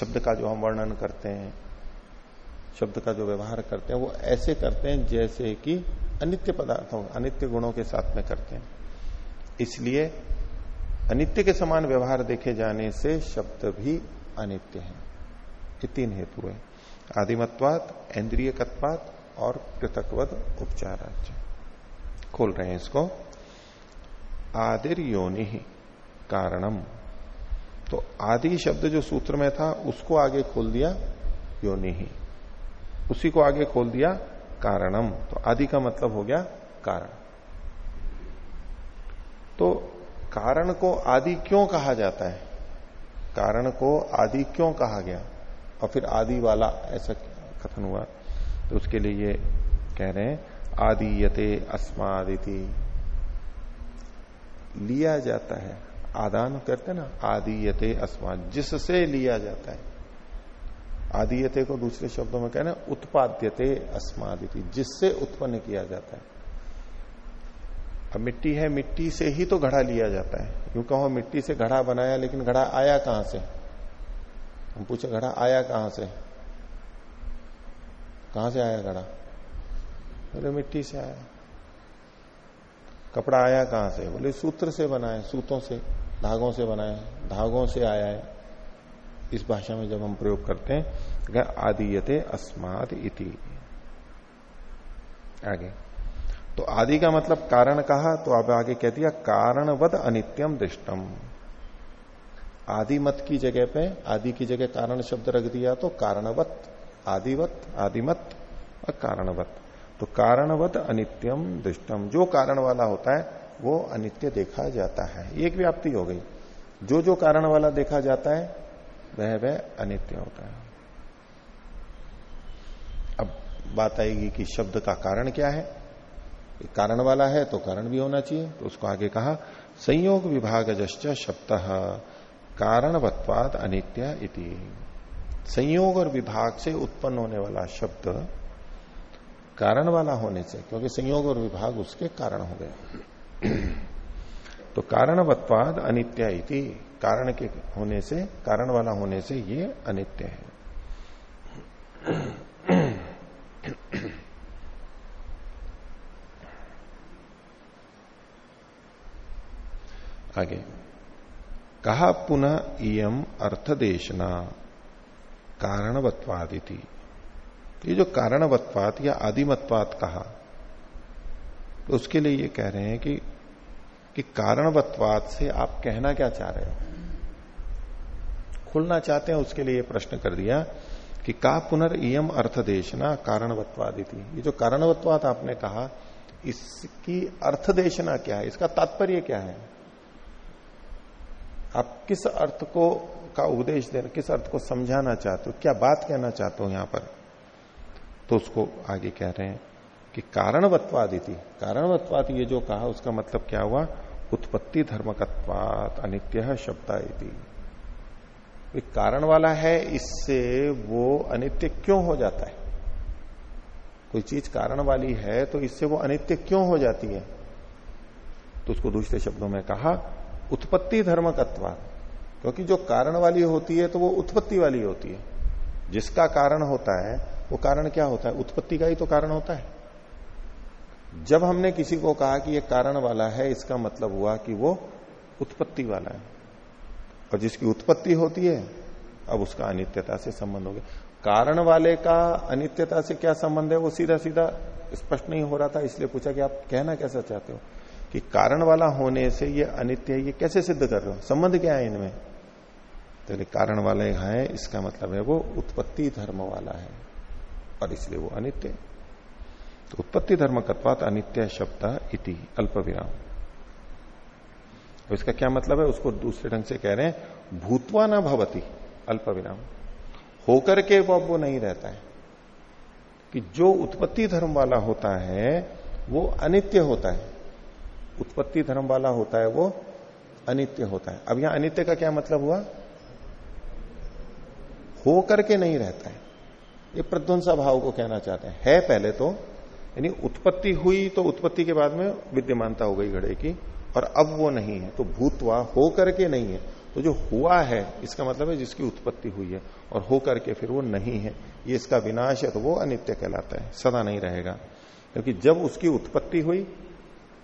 शब्द का जो हम वर्णन करते हैं, शब्द का जो व्यवहार करते हैं, वो ऐसे करते हैं जैसे कि अनित्य पदार्थों, अनित्य गुणों के साथ में करते हैं। इसलिए अनित्य के समान व्यवहार देखे जाने से शब्द भी अनित्य है। ये तीन हेतु है। आदिमत्वात, इंद्रियकत्वात और कृतकवद उपचार खोल रहे हैं इसको। आदिर योनि कारणम। तो आदि शब्द जो सूत्र में था, उसको आगे खोल दिया योनि। ही उसी को आगे खोल दिया कारणम। तो आदि का मतलब हो गया कारण। तो कारण को आदि क्यों कहा जाता है? कारण को आदि क्यों कहा गया? और फिर आदि वाला ऐसा कथन हुआ तो उसके लिए ये कह रहे हैं आदि यते अस्मादिति। लिया जाता है। आदान करते ना, आदियते अस्माद, जिससे लिया जाता है। आदियते को दूसरे शब्दों में कहना उत्पाद्यते अस्मादिति, जिससे उत्पन्न किया जाता है। अब मिट्टी है, मिट्टी से ही तो घड़ा लिया जाता है। यूँ कहो, मिट्टी से घड़ा बनाया, लेकिन घड़ा आया कहाँ से? हम पूछे, घड़ा आया कहाँ से? कहाँ से आया घड़ा? बोले, मिट्टी से आया। कपड़ा आया कहाँ से? बोले, सूत्र से बना है सूतों से, धागों से बना है धागों से आया है। इस भाषा में जब हम प्रयोग करते हैं आदियते अस्माद इति। आगे। तो आदि का मतलब कारण कहा तो अब आगे कह दिया कारणवद अनित्यम दृष्टम। आदि मत की जगह पे, आदि की जगह कारण शब्द रख दिया तो कारणवत, आदिवत, आदिमत और कारणवत। तो कारणवत अनित्यम दृष्टम। जो कारण वाला होता है, वो अनित्य देखा जाता है। एक व्याप्ति हो गई। जो जो कारण वाला देखा जाता है, वह वह अनित्य होता है। अब बात आएगी कि शब्द का कारण क्या है। कारण वाला है तो कारण भी होना चाहिए। तो उसको आगे कहा, संयोग विभाग जश्च शब्द कारणवत्वाद अनित्य इति। संयोग और विभाग से उत्पन्न होने वाला शब्द कारण वाला होने से, क्योंकि संयोग और विभाग उसके कारण हो गए। तो कारणवत्वाद अनित्य इति, कारण के होने से, कारण वाला होने से ये अनित्य है। आगे। कहा पुनः इम अर्थदेशना कारणवत्वादिति ये जो कारणवत्वात या आदिमत्वात कहा तो उसके लिए ये कह रहे हैं कि कि कारणवत्वात से आप कहना क्या चाह रहे हो? खुलना चाहते हैं, उसके लिए प्रश्न कर दिया कि का पुनर्यम अर्थदेशना कारणवत्वादिति ये जो कारणवत्वात आपने कहा, इसकी अर्थदेशना क्या है? इसका तात्पर्य क्या है? आप किस अर्थ को, का उपदेश देना, किस अर्थ को समझाना चाहते हो, क्या बात कहना चाहते हो यहाँ पर? तो उसको आगे कह रहे हैं कि कारणवत्वादिति कारणवत्वाद, ये जो कहा, उसका मतलब क्या हुआ? उत्पत्ति धर्मकत्वात अनित्य शब्द कारण वाला है, इससे वो अनित्य क्यों हो जाता है? कोई चीज़ कारण वाली है तो इससे वो अनित्य क्यों हो जाती है? तो उसको दूसरे शब्दों में कहा उत्पत्ति धर्म धर्मकत्वा। क्योंकि जो कारण वाली होती है तो वो उत्पत्ति वाली होती है। जिसका कारण होता है, वो कारण क्या होता है? उत्पत्ति का ही तो कारण होता है। जब हमने किसी को कहा कि ये कारण वाला है, इसका मतलब हुआ कि वो उत्पत्ति वाला है। और जिसकी उत्पत्ति होती है, अब उसका अनित्यता से संबंध हो गया। कारण वाले का अनित्यता से क्या संबंध है? वो सीधा सीधा स्पष्ट नहीं हो रहा था, इसलिए पूछा कि आप कहना कैसा चाहते हो? कि कारण वाला होने से ये अनित्य है, ये कैसे सिद्ध कर रहे हो? संबंध क्या है इनमें? तो कारण वाले है, इसका मतलब है वो उत्पत्ति धर्म वाला है, और इसलिए वो अनित्य तो उत्पत्ति धर्म कत्वात अनित्य शब्द इति अल्प विराम तो इसका क्या मतलब है? उसको दूसरे ढंग से कह रहे हैं, भूतवा ना भवती अल्प विराम होकर के वो वो नहीं रहता है। कि जो उत्पत्ति धर्म वाला होता है, वो अनित्य होता है। उत्पत्ति धर्म वाला होता है वो अनित्य होता है। अब यहाँ अनित्य का क्या मतलब हुआ? हो करके नहीं रहता है। ये प्रध्वंसा भाव को कहना चाहते हैं। है पहले तो यानी उत्पत्ति हुई तो उत्पत्ति के बाद में विद्यमानता हो गई घड़े की, और अब वो नहीं है। तो भूतवा हो करके नहीं है। तो जो हुआ है, इसका मतलब है जिसकी उत्पत्ति हुई है, और हो करके फिर वो नहीं है। ये इसका विनाश है तो वो अनित्य कहलाता है, सदा नहीं रहेगा। क्योंकि जब उसकी उत्पत्ति हुई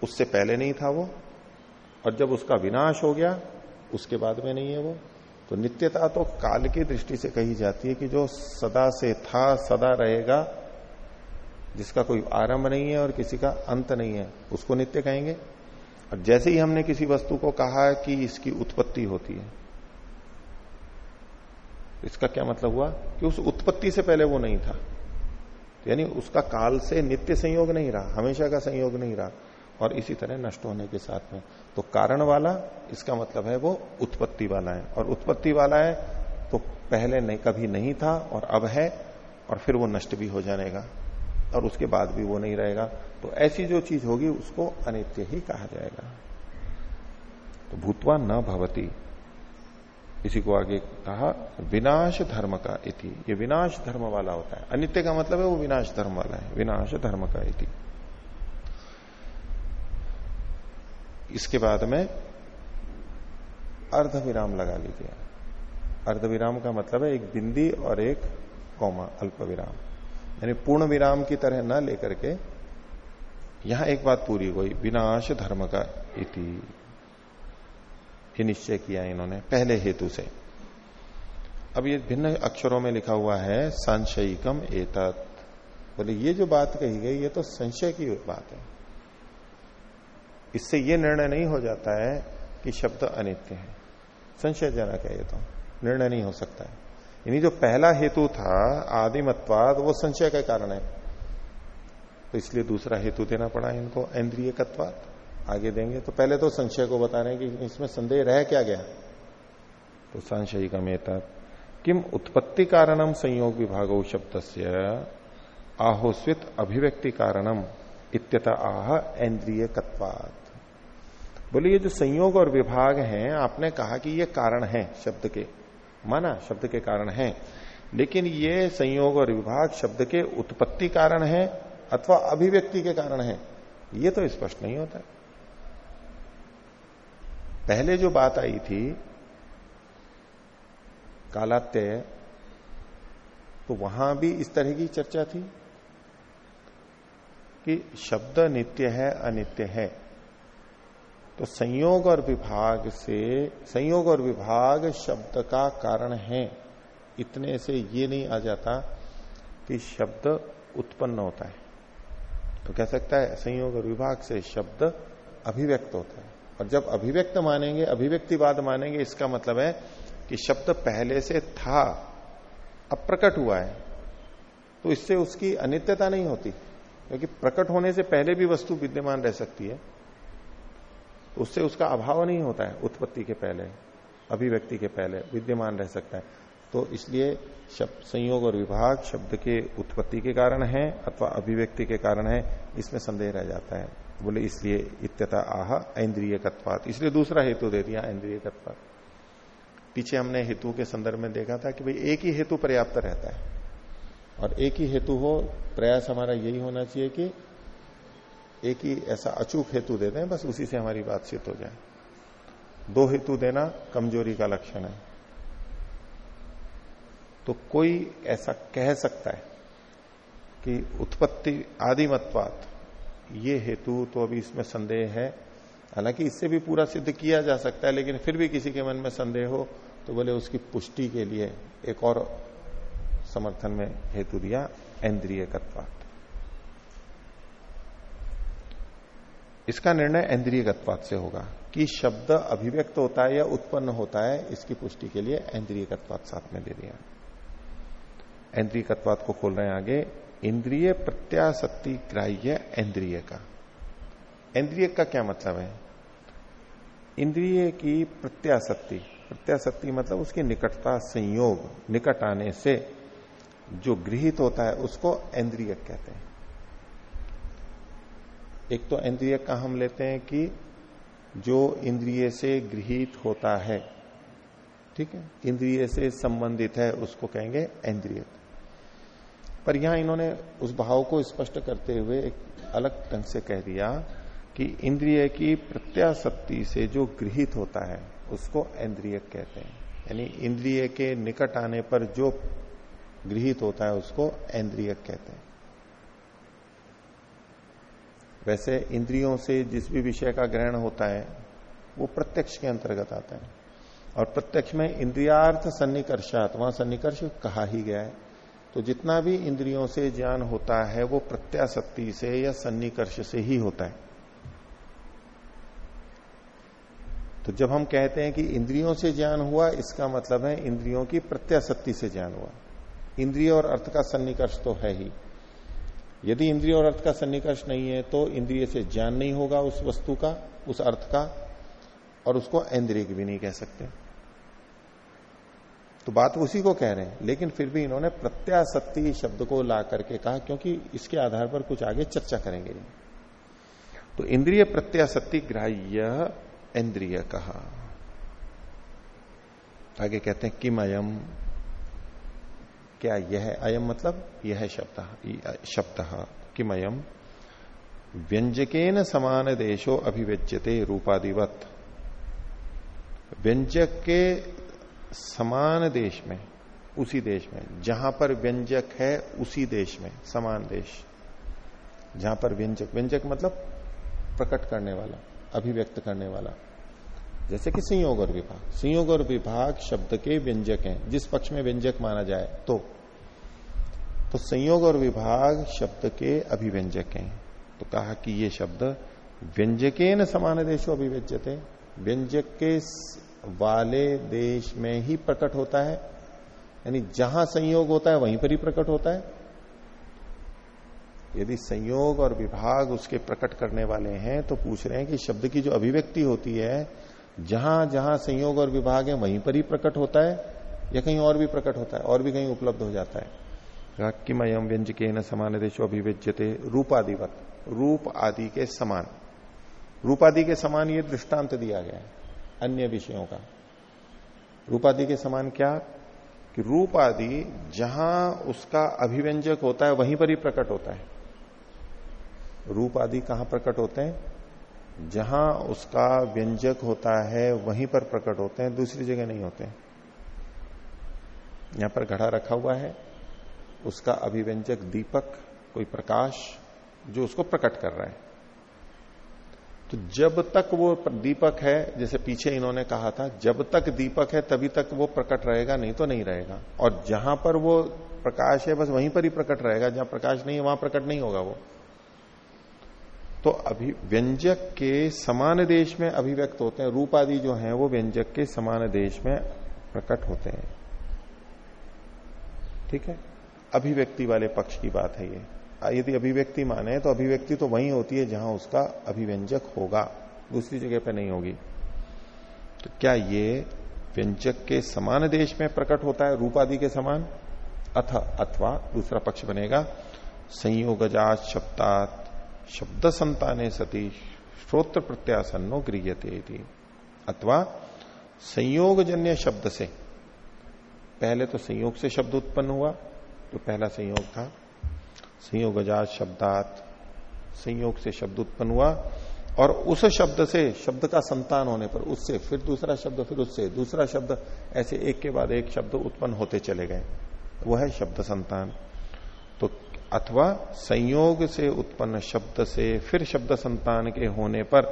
उससे पहले नहीं था वो। और जब उसका विनाश हो गया, उसके बाद में नहीं है वो। तो नित्यता तो काल की दृष्टि से कही जाती है कि जो सदा से था, सदा रहेगा, जिसका कोई आरंभ नहीं है और किसी का अंत नहीं है, उसको नित्य कहेंगे। और जैसे ही हमने किसी वस्तु को कहा कि इसकी उत्पत्ति होती है इसका क्या मतलब हुआ? कि उस उत्पत्ति से पहले वो नहीं था। यानी उसका काल से नित्य संयोग नहीं रहा, हमेशा का संयोग नहीं रहा। और इसी तरह नष्ट होने के साथ में। तो कारण वाला, इसका मतलब है वो उत्पत्ति वाला है। और उत्पत्ति वाला है तो पहले नहीं, कभी नहीं था और अब है, और फिर वो नष्ट भी हो जाएगा और उसके बाद भी वो नहीं रहेगा। तो ऐसी जो चीज़ होगी, उसको अनित्य ही कहा जाएगा। तो भूतवा न भवती। इसी को आगे कहा, विनाश धर्म का इति। ये विनाश धर्म वाला होता है। अनित्य का मतलब है वो विनाश धर्म वाला है। विनाश धर्म का इति। इसके बाद में अर्ध विराम लगा लीजिए। अर्ध विराम का मतलब है एक बिंदी और एक कौमा अल्प विराम यानी पूर्ण विराम की तरह न लेकर के यहाँ एक बात पूरी हुई, विनाश धर्म का इति। निश्चय किया इन्होंने, पहले हेतु से। अब ये भिन्न अक्षरों में लिखा हुआ है, संशयिकम एतत्। बोले, ये जो बात कही गई, ये तो संशय की बात है। इससे यह निर्णय नहीं हो जाता है कि शब्द अनित्य है। संशयजनक है ये तो। निर्णय नहीं हो सकता है। यानी जो पहला हेतु था, आदिमत्वाद, वो संशय का कारण है। तो इसलिए दूसरा हेतु देना पड़ा इनको इंद्रिय आगे देंगे तो पहले तो संशय को बता रहे हैं कि, इसमें संदेह रह क्या गया? तो संशय का मेता किम उत्पत्ति कारणम संयोग विभागो शब्द से आहोस्वित अभिव्यक्ति कारणम इत्यता आह इंद्रिय कत्वात बोले, ये जो संयोग और विभाग हैं, आपने कहा कि ये कारण है शब्द के। माना शब्द के कारण है। लेकिन ये संयोग और विभाग शब्द के उत्पत्ति कारण है अथवा अभिव्यक्ति के कारण है, ये तो स्पष्ट नहीं होता। पहले जो बात आई थी, कालात्य तो वहाँ भी इस तरह की चर्चा थी कि शब्द नित्य है, अनित्य है। तो संयोग और विभाग से, संयोग और विभाग शब्द का कारण है। इतने से ये नहीं आ जाता कि शब्द उत्पन्न होता है। तो कह सकता है, संयोग और विभाग से शब्द अभिव्यक्त होता है। और जब अभिव्यक्त मानेंगे अभिव्यक्तिवाद मानेंगे, इसका मतलब है कि शब्द पहले से था, अब प्रकट हुआ है। तो इससे उसकी अनित्यता नहीं होती, क्योंकि प्रकट होने से पहले भी वस्तु विद्यमान रह सकती है। उससे उसका अभाव नहीं होता है, उत्पत्ति के पहले, अभिव्यक्ति के पहले, विद्यमान रह सकता है। तो इसलिए शब्द संयोग और विभाग शब्द के उत्पत्ति के कारण है अथवा अभिव्यक्ति के कारण है, इसमें संदेह रह जाता है। बोले, इसलिए इत्यता आह इंद्रिय तत्वात इसलिए दूसरा हेतु दे दिया इंद्रिय तत्वात पीछे हमने हेतु के संदर्भ में देखा था कि भाई एक ही हेतु पर्याप्त रहता है। और एक ही हेतु हो, प्रयास हमारा यही होना चाहिए कि एक ही ऐसा अचूक हेतु दे दें, बस उसी से हमारी बात सिद्ध हो जाए। दो हेतु देना कमज़ोरी का लक्षण है। तो कोई ऐसा कह सकता है कि उत्पत्ति आदिमत्वात, ये हेतु तो अभी इसमें संदेह है। हालाँकि इससे भी पूरा सिद्ध किया जा सकता है, लेकिन फिर भी किसी के मन में संदेह हो तो बोले उसकी पुष्टि के लिए एक और समर्थन में हेतु दिया इंद्रिय तत्वात इसका निर्णय इंद्रियगतवाद से होगा। कि शब्द अभिव्यक्त होता है या उत्पन्न होता है, इसकी पुष्टि के लिए इंद्रियगतवाद साथ में दे दिया। इंद्रियगतवाद को खोल रहे हैं आगे, इंद्रिय प्रत्याशक्ति ग्राह्य इंद्रिय का। इंद्रिय का क्या मतलब है? इंद्रिय की प्रत्याशक्ति प्रत्याशक्ति मतलब उसकी निकटता संयोग, निकट आने से जो गृहित होता है, उसको इंद्रिय कहते हैं। एक तो इंद्रिय का हम लेते हैं कि जो इंद्रिय से गृहित होता है, ठीक है? इंद्रिय से संबंधित है, उसको कहेंगे इंद्रिय। पर यहाँ इन्होंने उस भाव को स्पष्ट करते हुए एक अलग ढंग से कह दिया कि इंद्रिय की प्रत्याशक्ति से जो गृहित होता है, उसको इंद्रिय कहते हैं। यानी इंद्रिय के निकट आने पर जो गृहित होता है, उसको इंद्रिय कहते हैं। वैसे इंद्रियों से जिस भी विषय का ग्रहण होता है, वो प्रत्यक्ष के अंतर्गत आता है। और प्रत्यक्ष में इंद्रियार्थ सन्निकर्षात, वहाँ सन्निकर्ष कहा ही गया है। तो जितना भी इंद्रियों से ज्ञान होता है, वो प्रत्याशक्ति से या सन्निकर्ष से ही होता है। तो जब हम कहते हैं कि इंद्रियों से ज्ञान हुआ, इसका मतलब है इंद्रियों की प्रत्याशक्ति से ज्ञान हुआ। इंद्रिय और अर्थ का सन्निकर्ष तो है ही। यदि इंद्रिय और अर्थ का सन्निकर्ष नहीं है तो इंद्रिय से ज्ञान नहीं होगा उस वस्तु का, उस अर्थ का, और उसको इंद्रिय भी नहीं कह सकते। तो बात उसी को कह रहे हैं। लेकिन फिर भी इन्होंने प्रत्याशक्ति शब्द को ला करके कहा, क्योंकि इसके आधार पर कुछ आगे चर्चा करेंगे। तो इंद्रिय प्रत्याशक्ति ग्राह्य इंद्रिय कहा। आगे कहते हैं किम अयम क्या यह अयम मतलब यह शब्द शब्द किम अयम व्यंजकेन समान देशो अभिव्यज्यते रूपादिवत। व्यंजक के समान देश में, उसी देश में, जहाँ पर व्यंजक है, उसी देश में, समान देश। जहाँ पर व्यंजक व्यंजक मतलब प्रकट करने वाला, अभिव्यक्त करने वाला। जैसे कि संयोग और विभाग। संयोग और विभाग शब्द के व्यंजक हैं। जिस पक्ष में व्यंजक माना जाए तो। तो संयोग और विभाग शब्द के अभिव्यंजक हैं। तो कहा कि ये शब्द व्यंजके न समान देशो अभिव्यजते व्यंजक के वाले देश में ही प्रकट होता है। यानी जहाँ संयोग होता है, वहीं पर ही प्रकट होता है। यदि संयोग और विभाग उसके प्रकट करने वाले हैं तो पूछ रहे हैं कि शब्द की जो अभिव्यक्ति होती है जहाँ जहाँ संयोग और विभाग है, वहीं पर ही प्रकट होता है, या कहीं और भी प्रकट होता है, और भी कहीं उपलब्ध हो जाता है। किमयम व्यंजके न समान देशो अभिव्यज्यते, रूपादिवत, रूप आदि के समान। रूपादि के समान ये दृष्टांत दिया गया है, अन्य विषयों का। रूपादि के समान क्या? कि रूप आदि जहाँ उसका अभिव्यंजक होता है, वहीं पर ही प्रकट होता है। रूप आदि कहाँ प्रकट होते हैं? जहाँ उसका व्यंजक होता है, वहीं पर प्रकट होते हैं, दूसरी जगह नहीं होते यहाँ पर घड़ा रखा हुआ है, उसका अभिव्यंजक दीपक, कोई प्रकाश, जो उसको प्रकट कर रहा है। तो जब तक वो दीपक है, जैसे पीछे इन्होंने कहा था, जब तक दीपक है, तभी तक वो प्रकट रहेगा, नहीं तो नहीं रहेगा। और जहाँ पर वो प्रकाश है, बस वहीं पर ही प्रकट रहेगा, जहाँ प्रकाश नहीं है, वहाँ प्रकट नहीं होगा वो। तो अभी, व्यंजक के समान देश में अभिव्यक्त होते हैं। रूप आदि जो है, वो व्यंजक के समान देश में प्रकट होते हैं। ठीक है? अभिव्यक्ति वाले पक्ष की बात है ये। यदि अभिव्यक्ति माने तो अभिव्यक्ति तो वही होती है जहाँ उसका अभिव्यंजक होगा। दूसरी जगह पे नहीं होगी। तो क्या ये व्यंजक के समान देश में प्रकट होता है रूप आदि के समान? अथ, अथवा दूसरा पक्ष बनेगा। संयोगजात शब्दात शब्द संताने सती श्रोत्र प्रत्यासन्नो गृहते अथवा संयोगजन्य शब्द से। पहले तो संयोग से शब्द उत्पन्न हुआ जो पहला संयोग था। संयोगजात शब्दात संयोग से शब्द उत्पन्न हुआ, और उस शब्द से शब्द का संतान होने पर उससे फिर दूसरा शब्द, फिर उससे दूसरा शब्द, ऐसे एक के बाद एक शब्द उत्पन्न होते चले गए। वो है शब्द संतान तो अथवा संयोग से उत्पन्न शब्द से, फिर शब्द संतान के होने पर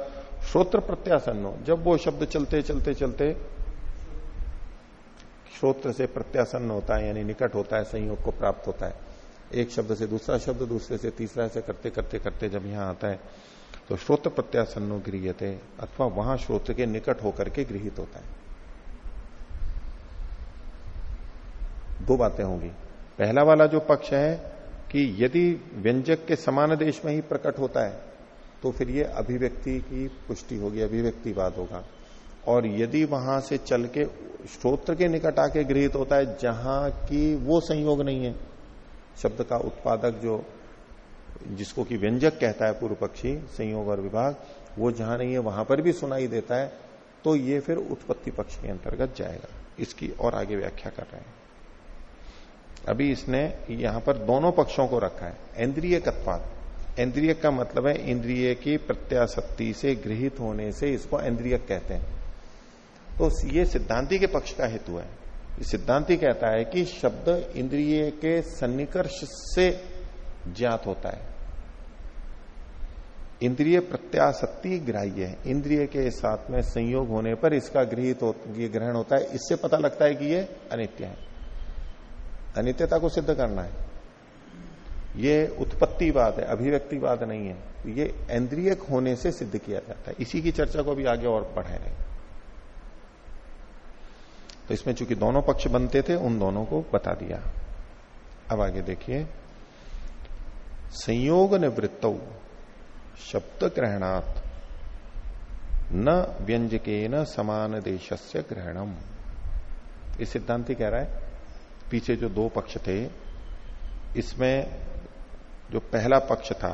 श्रोत्र प्रत्यासन्न जब वो शब्द चलते चलते चलते श्रोत्र से प्रत्यासन्न होता है, यानी निकट होता है, संयोग को प्राप्त होता है। एक शब्द से दूसरा शब्द, दूसरे से तीसरा से करते करते करते जब यहाँ आता है तो श्रोत्र प्रत्यासन्नो गृहते अथवा वहाँ श्रोत्र के निकट होकर के गृहित होता है। दो बातें होंगी। पहला वाला जो पक्ष है कि यदि व्यंजक के समान देश में ही प्रकट होता है तो फिर ये अभिव्यक्ति की पुष्टि होगी, अभिव्यक्तिवाद होगा। और यदि वहाँ से चल के श्रोत्र के निकट आके गृहित होता है, जहाँ की वो संयोग नहीं है, शब्द का उत्पादक जो, जिसको कि व्यंजक कहता है पूर्व पक्षी, संयोग और विभाग, वो जहाँ नहीं है, वहाँ पर भी सुनाई देता है तो ये फिर उत्पत्ति पक्ष के अंतर्गत जाएगा। इसकी और आगे व्याख्या कर रहे हैं। अभी इसने यहाँ पर दोनों पक्षों को रखा है इंद्रिय कत्वाद इंद्रिय का मतलब है इंद्रिय की प्रत्याशक्ति से गृहित होने से इसको इंद्रिय कहते हैं। तो ये सिद्धांति के पक्ष का हेतु है। सिद्धांति कहता है कि शब्द इंद्रिय के सन्निकर्ष से ज्ञात होता है। इंद्रिय प्रत्याशक्ति ग्राह्य है। इंद्रिय के साथ में संयोग होने पर इसका गृहित ग्रहण होता है। इससे पता लगता है कि ये अनित्य है। अनित्यता को सिद्ध करना है। ये उत्पत्तिवाद है अभिव्यक्तिवाद नहीं है। ये इंद्रियक होने से सिद्ध किया जाता है। इसी की चर्चा को भी आगे और बढ़े तो इसमें चूँकि दोनों पक्ष बनते थे, उन दोनों को बता दिया। अब आगे देखिए। संयोग निवृत्त, शब्द ग्रहणात्, न व्यंजके न समान देश से ग्रहणम। इस सिद्धांति कह रहा है पीछे जो दो पक्ष थे, इसमें जो पहला पक्ष था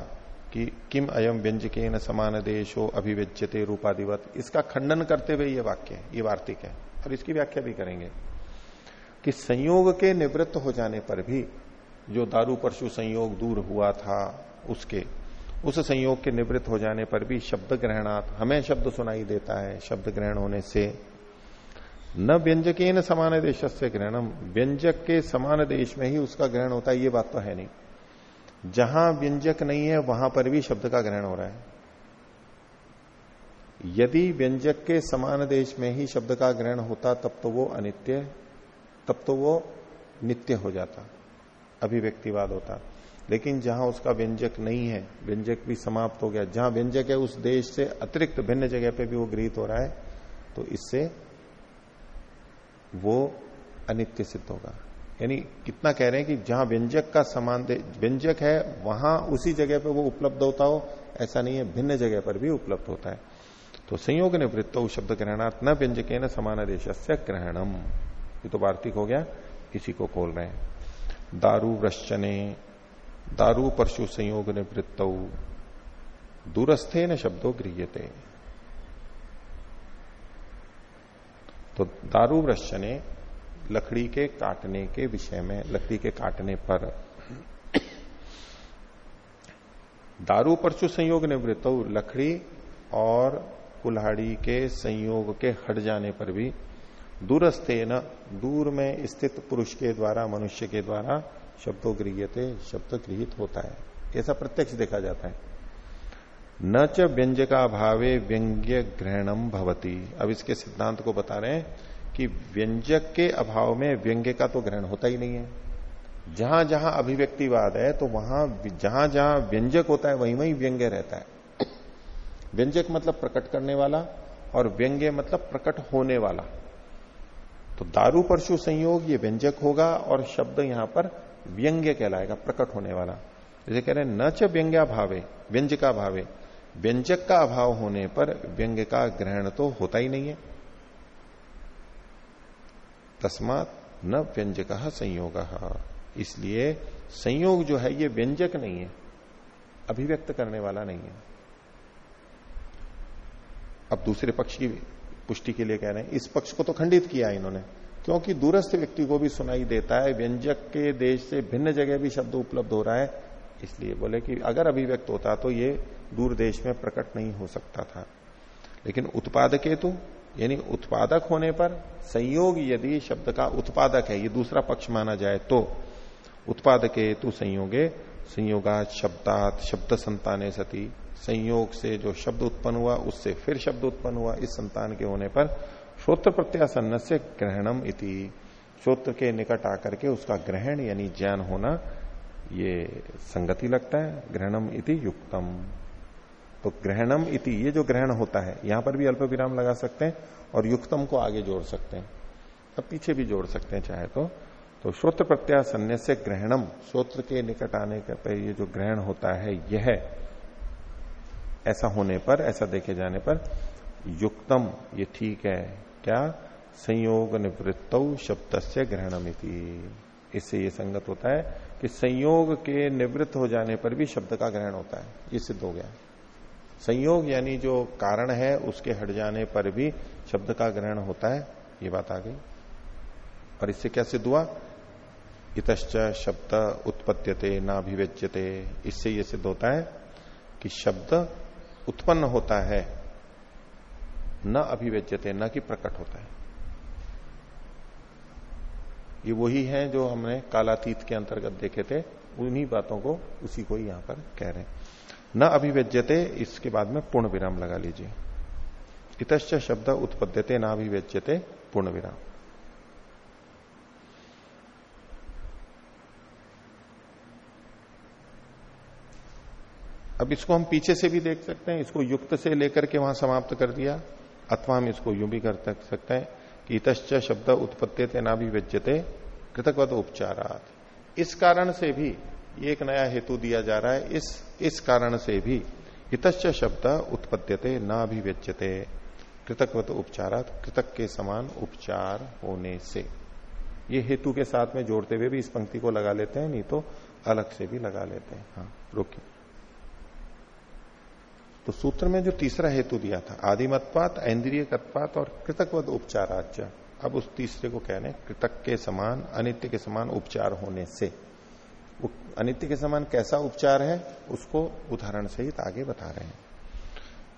कि किम अयम व्यंजके न समान देशो अभिव्यज्यते रूपाधिवत इसका खंडन करते हुए ये वाक्य ये वार्तिक है, और इसकी व्याख्या भी करेंगे कि संयोग के निवृत्त हो जाने पर भी जो दारू परशु संयोग दूर हुआ था उसके, उस संयोग के निवृत्त हो जाने पर भी शब्द ग्रहणात् हमें शब्द सुनाई देता है, शब्द ग्रहण होने से न व्यंजक न समान देश से ग्रहणम व्यंजक के समान देश में ही उसका ग्रहण होता है, ये बात तो है नहीं। जहाँ व्यंजक नहीं है, वहाँ पर भी शब्द का ग्रहण हो रहा है। यदि व्यंजक के समान देश में ही शब्द का ग्रहण होता, तब तो वो अनित्य, तब तो वो नित्य हो जाता, अभिव्यक्तिवाद होता। लेकिन जहाँ उसका व्यंजक नहीं है, व्यंजक भी समाप्त हो गया। जहाँ व्यंजक है, उस देश से अतिरिक्त भिन्न जगह पे भी वो गृहित हो रहा है तो इससे वो अनित्य सिद्ध होगा। यानी कितना कह रहे हैं कि जहाँ व्यंजक का समान व्यंजक है, वहाँ उसी जगह पर वो उपलब्ध होता हो, ऐसा नहीं है, भिन्न जगह पर भी उपलब्ध होता है। तो संयोग निवृत्त शब्द ग्रहणार्थ न व्यंजक न समान देश ग्रहणम। ये तो वार्तिक हो गया, इसी को खोल रहे हैं। दारू वृश्चने दारू परशु संयोग निवृत्त। दूरस्थे न शब्दों गृहते तो दारू वृश्चने लकड़ी के काटने के विषय में, लकड़ी के काटने पर। दारू परशु संयोग निवृत्त लकड़ी और कुल्हाड़ी के संयोग के हट जाने पर भी दूरस्थे न दूर में स्थित पुरुष के द्वारा, मनुष्य के द्वारा शब्दों गृहते शब्द गृहित होता है। ऐसा प्रत्यक्ष देखा जाता है। न च व्यंजका भावे व्यंग्य ग्रहणम भवती। अब इसके सिद्धांत को बता रहे हैं कि व्यंजक के अभाव में व्यंग्य का तो ग्रहण होता ही नहीं है। जहाँ जहाँ अभिव्यक्तिवाद है तो वहाँ जहाँ जहाँ व्यंजक होता है, वहीं वहीं व्यंग्य रहता है। व्यंजक मतलब प्रकट करने वाला और व्यंग्य मतलब प्रकट होने वाला। तो दारू परशु संयोग, ये व्यंजक होगा और शब्द यहाँ पर व्यंग्य कहलाएगा, प्रकट होने वाला। जैसे कह रहे हैं, न च व्यंग्या भावे व्यंज का भावे व्यंजक का अभाव होने पर व्यंग्य का ग्रहण तो होता ही नहीं है। तस्मात न व्यंजक संयोग। इसलिए संयोग जो है, ये व्यंजक नहीं है। अभिव्यक्त करने वाला नहीं है। अब दूसरे पक्ष की पुष्टि के लिए कह रहे हैं, इस पक्ष को तो खंडित किया इन्होंने, क्योंकि दूरस्थ व्यक्ति को भी सुनाई देता है, व्यंजक के देश से भिन्न जगह भी शब्द उपलब्ध हो रहा है इसलिए बोले कि अगर अभिव्यक्त होता तो ये दूर देश में प्रकट नहीं हो सकता था। लेकिन उत्पादक हेतु यानी उत्पादक होने पर संयोग यदि शब्द का उत्पादक है, ये दूसरा पक्ष माना जाए तो उत्पादक हेतु संयोगे, संयोगात शब्दात शब्द संताने सती, संयोग से जो शब्द उत्पन्न हुआ उससे फिर शब्द उत्पन्न हुआ, इस संतान के होने पर श्रोत्र प्रत्यासन्न से ग्रहणम इति, श्रोत्र के निकट आकर के उसका ग्रहण यानी ज्ञान होना ये संगति लगता है, ग्रहणम इति युक्तम। तो ग्रहणम इति, ये जो ग्रहण होता है, यहाँ पर भी अल्प विराम लगा सकते हैं और युक्तम को आगे जोड़ सकते हैं। अब पीछे भी जोड़ सकते हैं चाहे तो। तो श्रोत्र प्रत्यासन्य से ग्रहणम, श्रोत्र के निकट आने के पर ये जो ग्रहण होता है, यह ऐसा होने पर, ऐसा देखे जाने पर, युक्तम, ये ठीक है, क्या? संयोग निवृत्त शब्द से ग्रहणमिति। इससे ये संगत होता है कि संयोग के निवृत्त हो जाने पर भी शब्द का ग्रहण होता है, ये सिद्ध हो गया। संयोग यानी जो कारण है, उसके हट जाने पर भी शब्द का ग्रहण होता है, ये बात आ गई। और इससे क्या सिद्ध हुआ? इतश्च शब्द उत्पत्त्यते, नाभिव्यज्यते। इससे यह सिद्ध होता है कि शब्द उत्पन्न होता है, न अभिव्यज्यते, न कि प्रकट होता है। ये वही है जो हमने कालातीत के अंतर्गत देखे थे। उन्हीं बातों को उसी को यहाँ पर कह रहे हैं। न अभिव्यज्यते, इसके बाद में पूर्ण विराम लगा लीजिए। इतश्च शब्द उत्पद्यते, न अभिव्यज्यते, पूर्ण विराम। अब इसको हम पीछे से भी देख सकते हैं, इसको युक्त से लेकर के वहाँ समाप्त कर दिया। अथवा हम इसको यूँ भी कर सकते हैं। इतश्च शब्द उत्पत्ति ना भी व्यज्यते कृतकवत उपचारात। इस कारण से भी एक नया हेतु दिया जा रहा है। इस इस कारण से भी इतश्च शब्द उत्पद्यते न अभिव्यच्यते कृतकवत उपचारात, कृतक के समान उपचार होने से। ये हेतु के साथ में जोड़ते हुए भी इस पंक्ति को लगा लेते हैं, नहीं तो अलग से भी लगा लेते हैं। हाँ रोकिए। तो सूत्र में जो तीसरा हेतु दिया था आदिमत्पात इंद्रिय तत्पात और कृतकवत उपचाराच्य। अब उस तीसरे को कह रहे हैं कृतक के समान, अनित्य के समान उपचार होने से। अनित्य के समान कैसा उपचार है, उसको उदाहरण सहित आगे बता रहे हैं।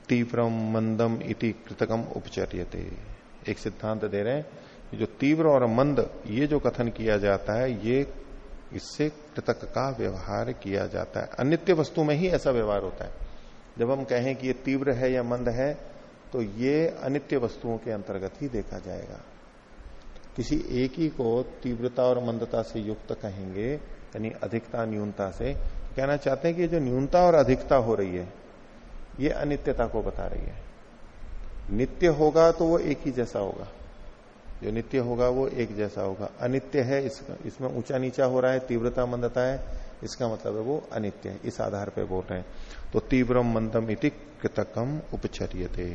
तीव्रम मंदम इति कृतकम उपचर्यते। एक सिद्धांत दे रहे हैं जो तीव्र और मंद, ये जो कथन किया जाता है, ये इससे कृतक का व्यवहार किया जाता है। अनित्य वस्तु में ही ऐसा व्यवहार होता है। जब हम कहें कि ये तीव्र है या मंद है तो ये अनित्य वस्तुओं के अंतर्गत ही देखा जाएगा। किसी एक ही को तीव्रता और मंदता से युक्त कहेंगे यानी अधिकता न्यूनता से कहना चाहते हैं कि जो न्यूनता और अधिकता हो रही है ये अनित्यता को बता रही है। नित्य होगा तो वो एक ही जैसा होगा। जो नित्य होगा वो एक जैसा होगा। अनित्य है इस, इसमें ऊँचा नीचा हो रहा है तीव्रता मंदता है इसका मतलब है वो अनित्य है इस आधार पर बोल रहे हैं। तो तीव्रम मंदम इति कृतकम उपचर्यते।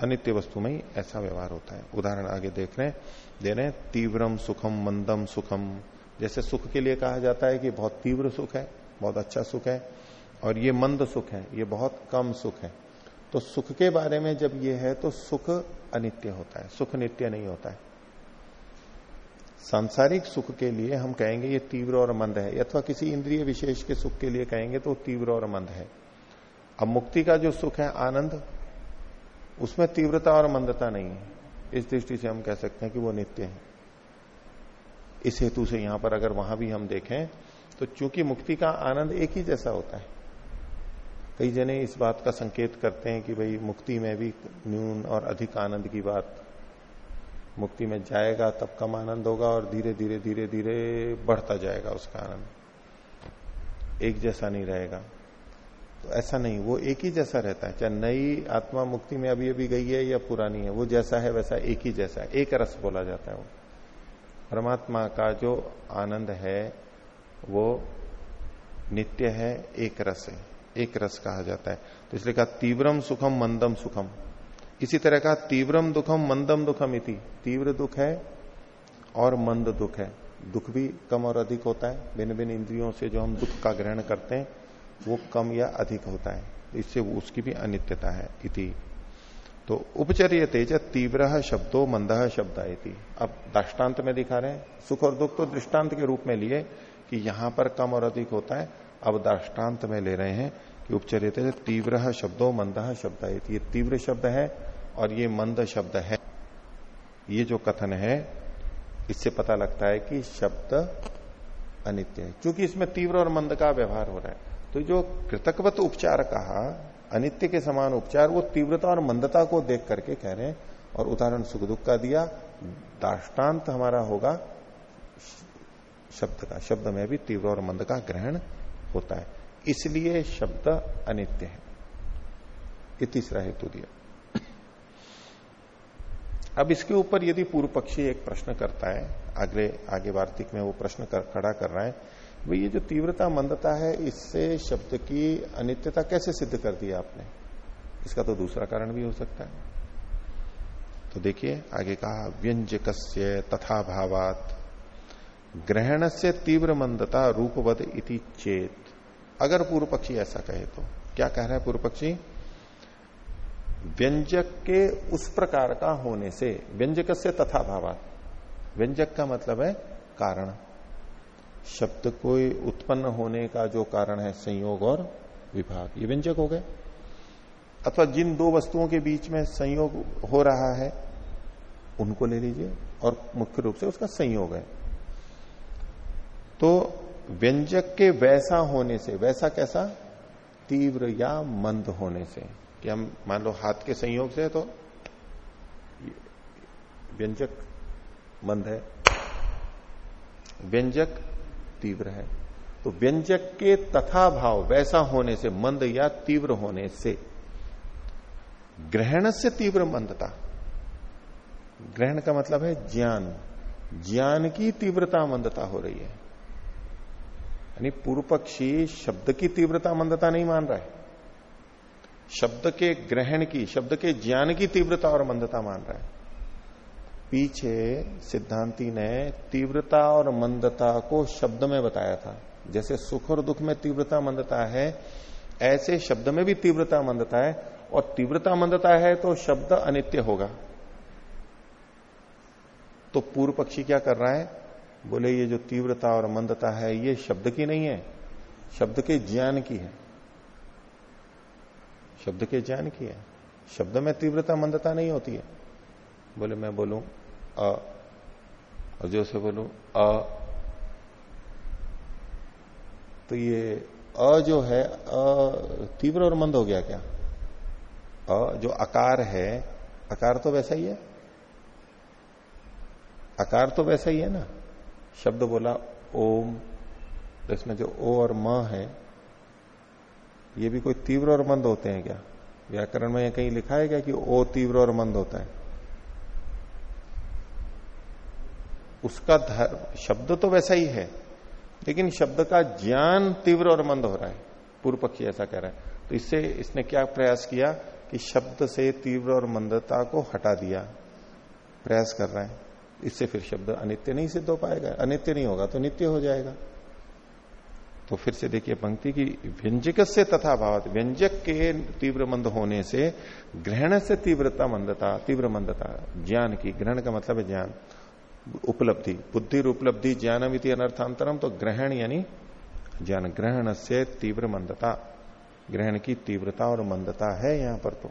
अनित्य वस्तु में ऐसा व्यवहार होता है। उदाहरण आगे देख रहे हैं। दे रहे हैं, तीव्रम सुखम मंदम सुखम। जैसे सुख के लिए कहा जाता है कि बहुत तीव्र सुख है, बहुत अच्छा सुख है, और ये मंद सुख है, ये बहुत कम सुख है। तो सुख के बारे में जब ये है तो सुख अनित्य होता है, सुख नित्य नहीं होता है। सांसारिक सुख के लिए हम कहेंगे ये तीव्र और मंद है। अथवा किसी इंद्रिय विशेष के सुख के लिए कहेंगे तो तीव्र और मंद है। अब मुक्ति का जो सुख है, आनंद, उसमें तीव्रता और मंदता नहीं है। इस दृष्टि से हम कह सकते हैं कि वो नित्य है। इस हेतु से यहाँ पर अगर वहाँ भी हम देखें तो चूँकि मुक्ति का आनंद एक ही जैसा होता है, कई जने इस बात का संकेत करते हैं कि भाई मुक्ति में भी न्यून और अधिक आनंद की बात मुक्ति में जाएगा, तब कम आनंद होगा और धीरे धीरे धीरे धीरे बढ़ता जाएगा उसका आनंद। एक जैसा नहीं रहेगा। तो ऐसा नहीं, वो एक ही जैसा रहता है। चाहे नई आत्मा मुक्ति में अभी अभी गई है या पुरानी है, वो जैसा है वैसा एक ही जैसा है। एक रस बोला जाता है वो। परमात्मा का जो आनंद है, वो नित्य है, एक रस है। एक रस कहा जाता है। तो इसलिए कहा, तीव्रम सुखम, मंदम सुखम। इसी तरह का तीव्रम दुखम मंदम दुखम इति। तीव्र दुख है और मंद दुख है। दुख भी कम और अधिक होता है। भिन्न भिन्न इंद्रियों से जो हम दुख का ग्रहण करते हैं, वो कम या अधिक होता है। इससे उसकी भी अनित्यता है इति। तो उपचर्य तेज तीव्र शब्दों मंद शब्द आती अब दृष्टांत में दिखा रहे हैं। सुख और दुख तो दृष्टांत के रूप में लिए कि यहाँ पर कम और अधिक होता है। अब दृष्टांत में ले रहे हैं कि उपचर्य तेज तीव्र शब्दों मंद शब्द ये तीव्र शब्द है और ये मंद शब्द है। ये जो कथन है, इससे पता लगता है कि शब्द अनित्य है। क्योंकि इसमें तीव्र और मंद का व्यवहार हो रहा है। तो जो कृतकवत उपचार कहा, अनित्य के समान उपचार, वो तीव्रता और मंदता को देख करके कह रहे हैं। और उदाहरण सुख दुख का दिया दाष्टान्त हमारा होगा शब्द का। शब्द में भी तीव्र और मंद का ग्रहण होता है। इसलिए शब्द अनित्य है। तीसरा हेतु दिया अब इसके ऊपर यदि पूर्व पक्षी एक प्रश्न करता है आगे आगे वार्तिक में वो प्रश्न कर, खड़ा कर रहा है भाई ये जो तीव्रता मंदता है इससे शब्द की अनित्यता कैसे सिद्ध कर दिया आपने? इसका तो दूसरा कारण भी हो सकता है। तो देखिए आगे कहा व्यंजक तथा भावात ग्रहण से तीव्र मंदता रूपवद इति चेत। अगर पूर्व पक्षी ऐसा कहे तो क्या कह रहा है पूर्व पक्षी? व्यंजक के उस प्रकार का होने से, व्यंजक से तथा भावात व्यंजक का मतलब है कारण। शब्द को उत्पन्न होने का जो कारण है, संयोग और विभाग। ये व्यंजक हो गए। अथवा जिन दो वस्तुओं के बीच में संयोग हो रहा है, उनको ले लीजिए और मुख्य रूप से उसका संयोग है। तो व्यंजक के वैसा होने से, वैसा कैसा? तीव्र या मंद होने से। कि हम, मान लो, हाथ के संयोग से तो व्यंजक मंद है। व्यंजक तीव्र है। तो व्यंजक के तथा भाव वैसा होने से, मंद या तीव्र होने से, ग्रहण से तीव्र मंदता। ग्रहण का मतलब है ज्ञान। ज्ञान की तीव्रता मंदता हो रही है। यानी पूर्व पक्षी शब्द की तीव्रता मंदता नहीं मान रहा है। शब्द के ग्रहण की, शब्द के ज्ञान की तीव्रता और मंदता मान रहा है। पीछे सिद्धांति ने तीव्रता और मंदता को शब्द में बताया था। जैसे सुख और दुख में तीव्रता, मंदता है, ऐसे शब्द में भी तीव्रता, मंदता है। और तीव्रता, मंदता है तो शब्द अनित्य होगा। तो पूर्व पक्षी क्या कर रहा है? बोले, ये जो तीव्रता और मंदता है, ये शब्द की नहीं है। शब्द के ज्ञान की है। शब्द के ज्ञान की है। शब्द में तीव्रता, मंदता नहीं होती है। बोले, मैं बोलू, अ से बोलूँ, अ। तो ये अ जो है, अ, तीव्र और मंद हो गया क्या? अ जो आकार है, आकार तो वैसा ही है। आकार तो वैसा ही है ना? शब्द बोला, ओम तो इसमें जो ओ और म है ये भी कोई तीव्र और मंद होते हैं क्या? व्याकरण में कहीं लिखा है क्या कि ओ तीव्र और मंद होता है? उसका धर्म शब्द तो वैसा ही है, लेकिन शब्द का ज्ञान तीव्र और मंद हो रहा है। पूर्व पक्षी ऐसा कह रहा है। तो इससे, इसने क्या प्रयास किया कि शब्द से तीव्र और मंदता को हटा दिया। प्रयास कर रहा है। इससे फिर शब्द अनित्य नहीं सिद्ध हो पाएगा। अनित्य नहीं होगा तो नित्य हो जाएगा। तो फिर से देखिए, पंक्ति की व्यंजक से तथा भाव व्यंजक के तीव्र मंद होने से, ग्रहण से तीव्रता मंदता, तीव्र मंदता, ज्ञान की, ग्रहण का मतलब है ज्ञान, उपलब्धि, बुद्धि उपलब्धि, ज्ञानमिति अनर्थांतरम तो ग्रहण यानी ज्ञान, ग्रहण से तीव्र मंदता, ग्रहण की तीव्रता और मंदता है यहाँ पर तो।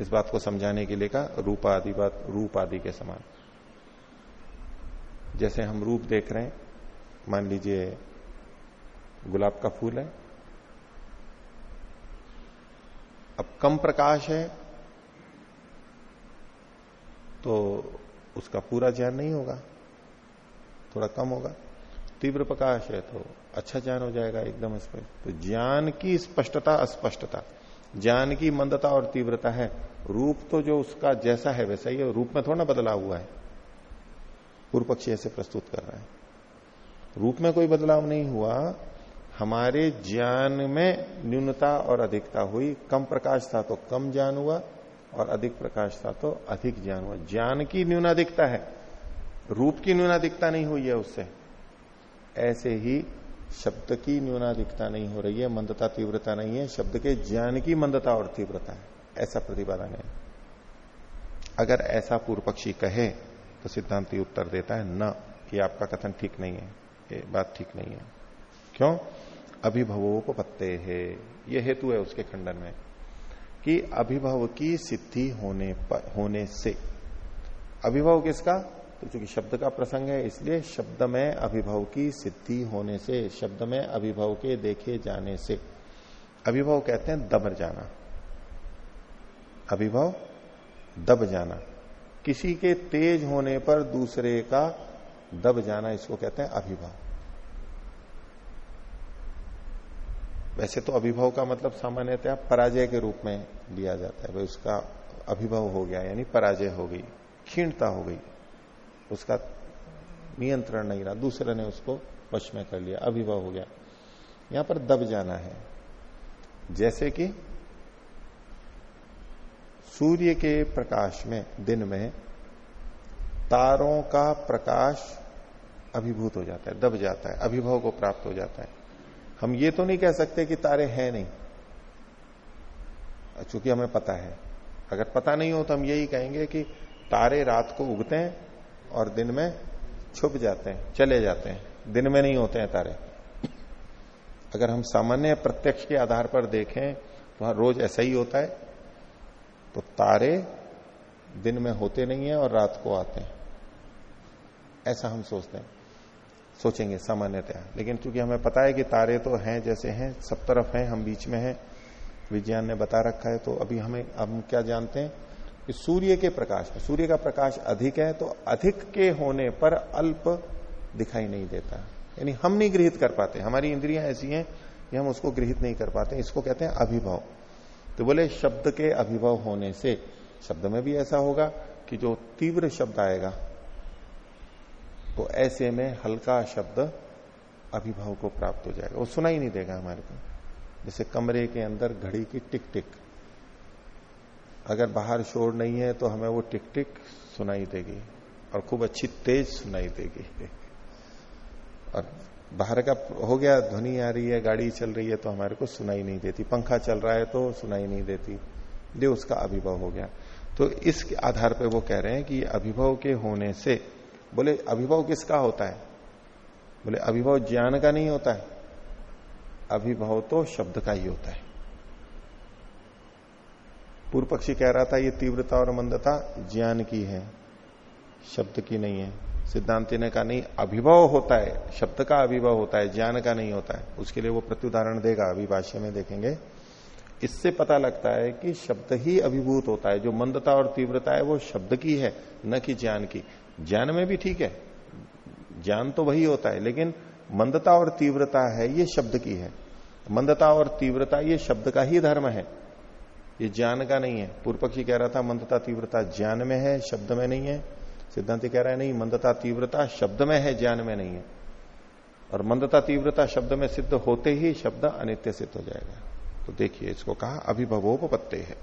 इस बात को समझाने के लिए का रूप आदि बात रूप आदि के समान। जैसे हम रूप देख रहे हैं, मान लीजिए गुलाब का फूल है। अब कम प्रकाश है तो उसका पूरा ज्ञान नहीं होगा, थोड़ा कम होगा। तीव्र प्रकाश है तो अच्छा ज्ञान हो जाएगा एकदम इस पर तो ज्ञान की स्पष्टता अस्पष्टता, ज्ञान की मंदता और तीव्रता है। रूप तो जो उसका जैसा है वैसा ही है, रूप में थोड़ा बदलाव हुआ है। पूर्व पक्षी ऐसे प्रस्तुत कर रहा है। रूप में कोई बदलाव नहीं हुआ हमारे ज्ञान में न्यूनता और अधिकता हुई, कम प्रकाश था तो कम ज्ञान हुआ और अधिक प्रकाश था तो अधिक ज्ञान हुआ। ज्ञान की न्यूनाधिकता है, रूप की न्यूनाधिकता नहीं हुई है उससे। ऐसे ही शब्द की न्यूनाधिकता नहीं हो रही है, मंदता तीव्रता नहीं है, शब्द के ज्ञान की मंदता और तीव्रता है। ऐसा प्रतिपादन है। अगर ऐसा पूर्व पक्षी कहे तो सिद्धांति उत्तर देता है न, कि आपका कथन ठीक नहीं है, ये बात ठीक नहीं है। क्यों? अभिभवोपत्ते है। ये हेतु है उसके खंडन में कि अभिभव की सिद्धि होने पर, होने से। अभिभव किसका? तो चूँकि शब्द का प्रसंग है, इसलिए शब्द में अभिभव की सिद्धि होने से, शब्द में अभिभव के देखे जाने से। अभिभव कहते हैं दबर जाना। अभिभव दब जाना। किसी के तेज होने पर दूसरे का दब जाना, इसको कहते हैं अभिभव। वैसे तो अभिभव का मतलब सामान्यतः पराजय के रूप में लिया जाता है। भाई, उसका अभिभव हो गया, यानी पराजय हो गई, क्षीणता हो गई। उसका नियंत्रण नहीं रहा, दूसरे ने उसको वश में कर लिया, अभिभव हो गया। यहाँ पर दब जाना है। जैसे कि सूर्य के प्रकाश में, दिन में, तारों का प्रकाश अभिभूत हो जाता है, दब जाता है, अभिभव को प्राप्त हो जाता है। हम ये तो नहीं कह सकते कि तारे हैं नहीं। चूँकि हमें पता है। अगर पता नहीं हो तो हम यही कहेंगे कि तारे रात को उगते हैं और दिन में छुप जाते हैं, चले जाते हैं। दिन में नहीं होते हैं तारे। अगर हम सामान्य प्रत्यक्ष के आधार पर देखें तो वहाँ रोज ऐसा ही होता है। तो तारे दिन में होते नहीं है और रात को आते हैं। ऐसा हम सोचते हैं। सोचेंगे सामान्यतया। लेकिन चूँकि हमें पता है कि तारे तो हैं जैसे हैं, सब तरफ़ हैं, हम बीच में हैं, विज्ञान ने बता रखा है तो अभी हमें हम क्या जानते हैं कि सूर्य के प्रकाश में सूर्य का प्रकाश अधिक है तो अधिक के होने पर अल्प दिखाई नहीं देता। यानी हम नहीं गृहित कर पाते, हमारी इंद्रियाँ ऐसी हैं कि हम उसको गृहित नहीं कर पाते, इसको कहते हैं अभिभव। तो बोले, शब्द के अभिभव होने से, शब्द में भी ऐसा होगा कि जो तीव्र शब्द आएगा तो ऐसे में हल्का शब्द अभिभव को प्राप्त हो जाएगा। वो सुना ही नहीं देगा हमारे को। जैसे कमरे के अंदर घड़ी की टिक टिक अगर बाहर शोर नहीं है तो हमें वो टिक टिक सुनाई देगी और खूब अच्छी तेज सुनाई देगी। और बाहर का हो गया, ध्वनि आ रही है, गाड़ी चल रही है तो हमारे को सुनाई नहीं देती। पंखा चल रहा है तो सुनाई नहीं देती। ये उसका अभिभव हो गया। तो इस आधार पर वो कह रहे हैं कि अभिभव के होने से बोले, अभिभव किसका होता है? बोले, अभिभव ज्ञान का नहीं होता है, अभिभव तो शब्द का ही होता है। पूर्व पक्षी कह रहा था, ये तीव्रता और मंदता ज्ञान की है, शब्द की नहीं है। सिद्धांति ने कहा, नहीं, अभिभव होता है, शब्द का अभिभव होता है, ज्ञान का नहीं होता है। उसके लिए वो प्रत्युदाहरण देगा, अभिभाष्य में देखेंगे। इससे पता लगता है कि शब्द ही अभिभूत होता है, जो मंदता और तीव्रता है, वो शब्द की है, न कि ज्ञान की। ज्ञान में भी ठीक है। ज्ञान तो वही होता है, लेकिन मंदता और तीव्रता है, ये शब्द की है। मंदता और तीव्रता, ये शब्द का ही धर्म है। ये ज्ञान का नहीं है। पूर्व पक्षी कह रहा था, मंदता, तीव्रता ज्ञान में है, शब्द में नहीं है। सिद्धांत कह रहा है, नहीं, मंदता, तीव्रता शब्द में है, ज्ञान में नहीं है। और मंदता, तीव्रता शब्द में सिद्ध होते ही शब्द अनित्य सिद्ध हो जाएगा। तो देखिए, इसको कहा अभिभवोपत्ते है।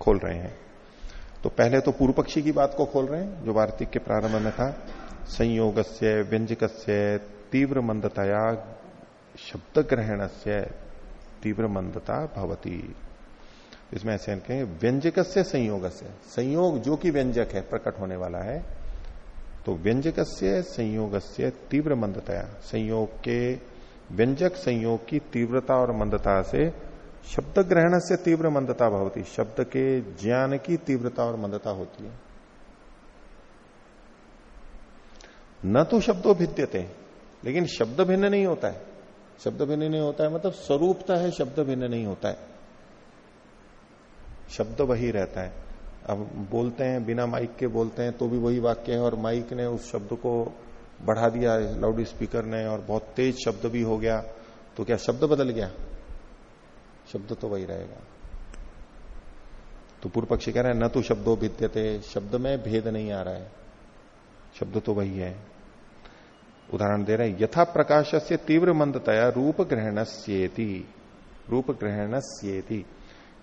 खोल रहे हैं। तो पहले तो पूर्व पक्षी की बात को खोल रहे हैं, जो वार्तिक के प्रारंभ में था। संयोग से व्यंजक से तीव्र मंदतया शब्द ग्रहण से तीव्र मंदता भवती। इसमें ऐसे कहें व्यंजक से संयोग से संयोग जो कि व्यंजक है, प्रकट होने वाला है तो व्यंजक से संयोग से तीव्र मंदतया संयोग के, व्यंजक संयोग की तीव्रता और मंदता से शब्द ग्रहण से तीव्र मंदता भवती। शब्द के ज्ञान की तीव्रता और मंदता होती है। न तो शब्दों भिद्यते, लेकिन शब्द भिन्न नहीं होता है। शब्द भिन्न नहीं होता है मतलब स्वरूपता है, शब्द भिन्न नहीं होता है। शब्द वही रहता है। अब बोलते हैं, बिना माइक के बोलते हैं तो भी वही वाक्य है, और माइक ने उस शब्द को बढ़ा दिया लाउड स्पीकर ने, और बहुत तेज शब्द भी हो गया तो क्या शब्द बदल गया? शब्द तो वही रहेगा। तो पूर्व पक्षी कह रहे हैं, न तो शब्दों भिद्यते, शब्द में भेद नहीं आ रहा है। शब्द तो वही है। उदाहरण दे रहे हैं, यथा प्रकाश से तीव्र मंदतया रूप ग्रहण रूप ग्रहण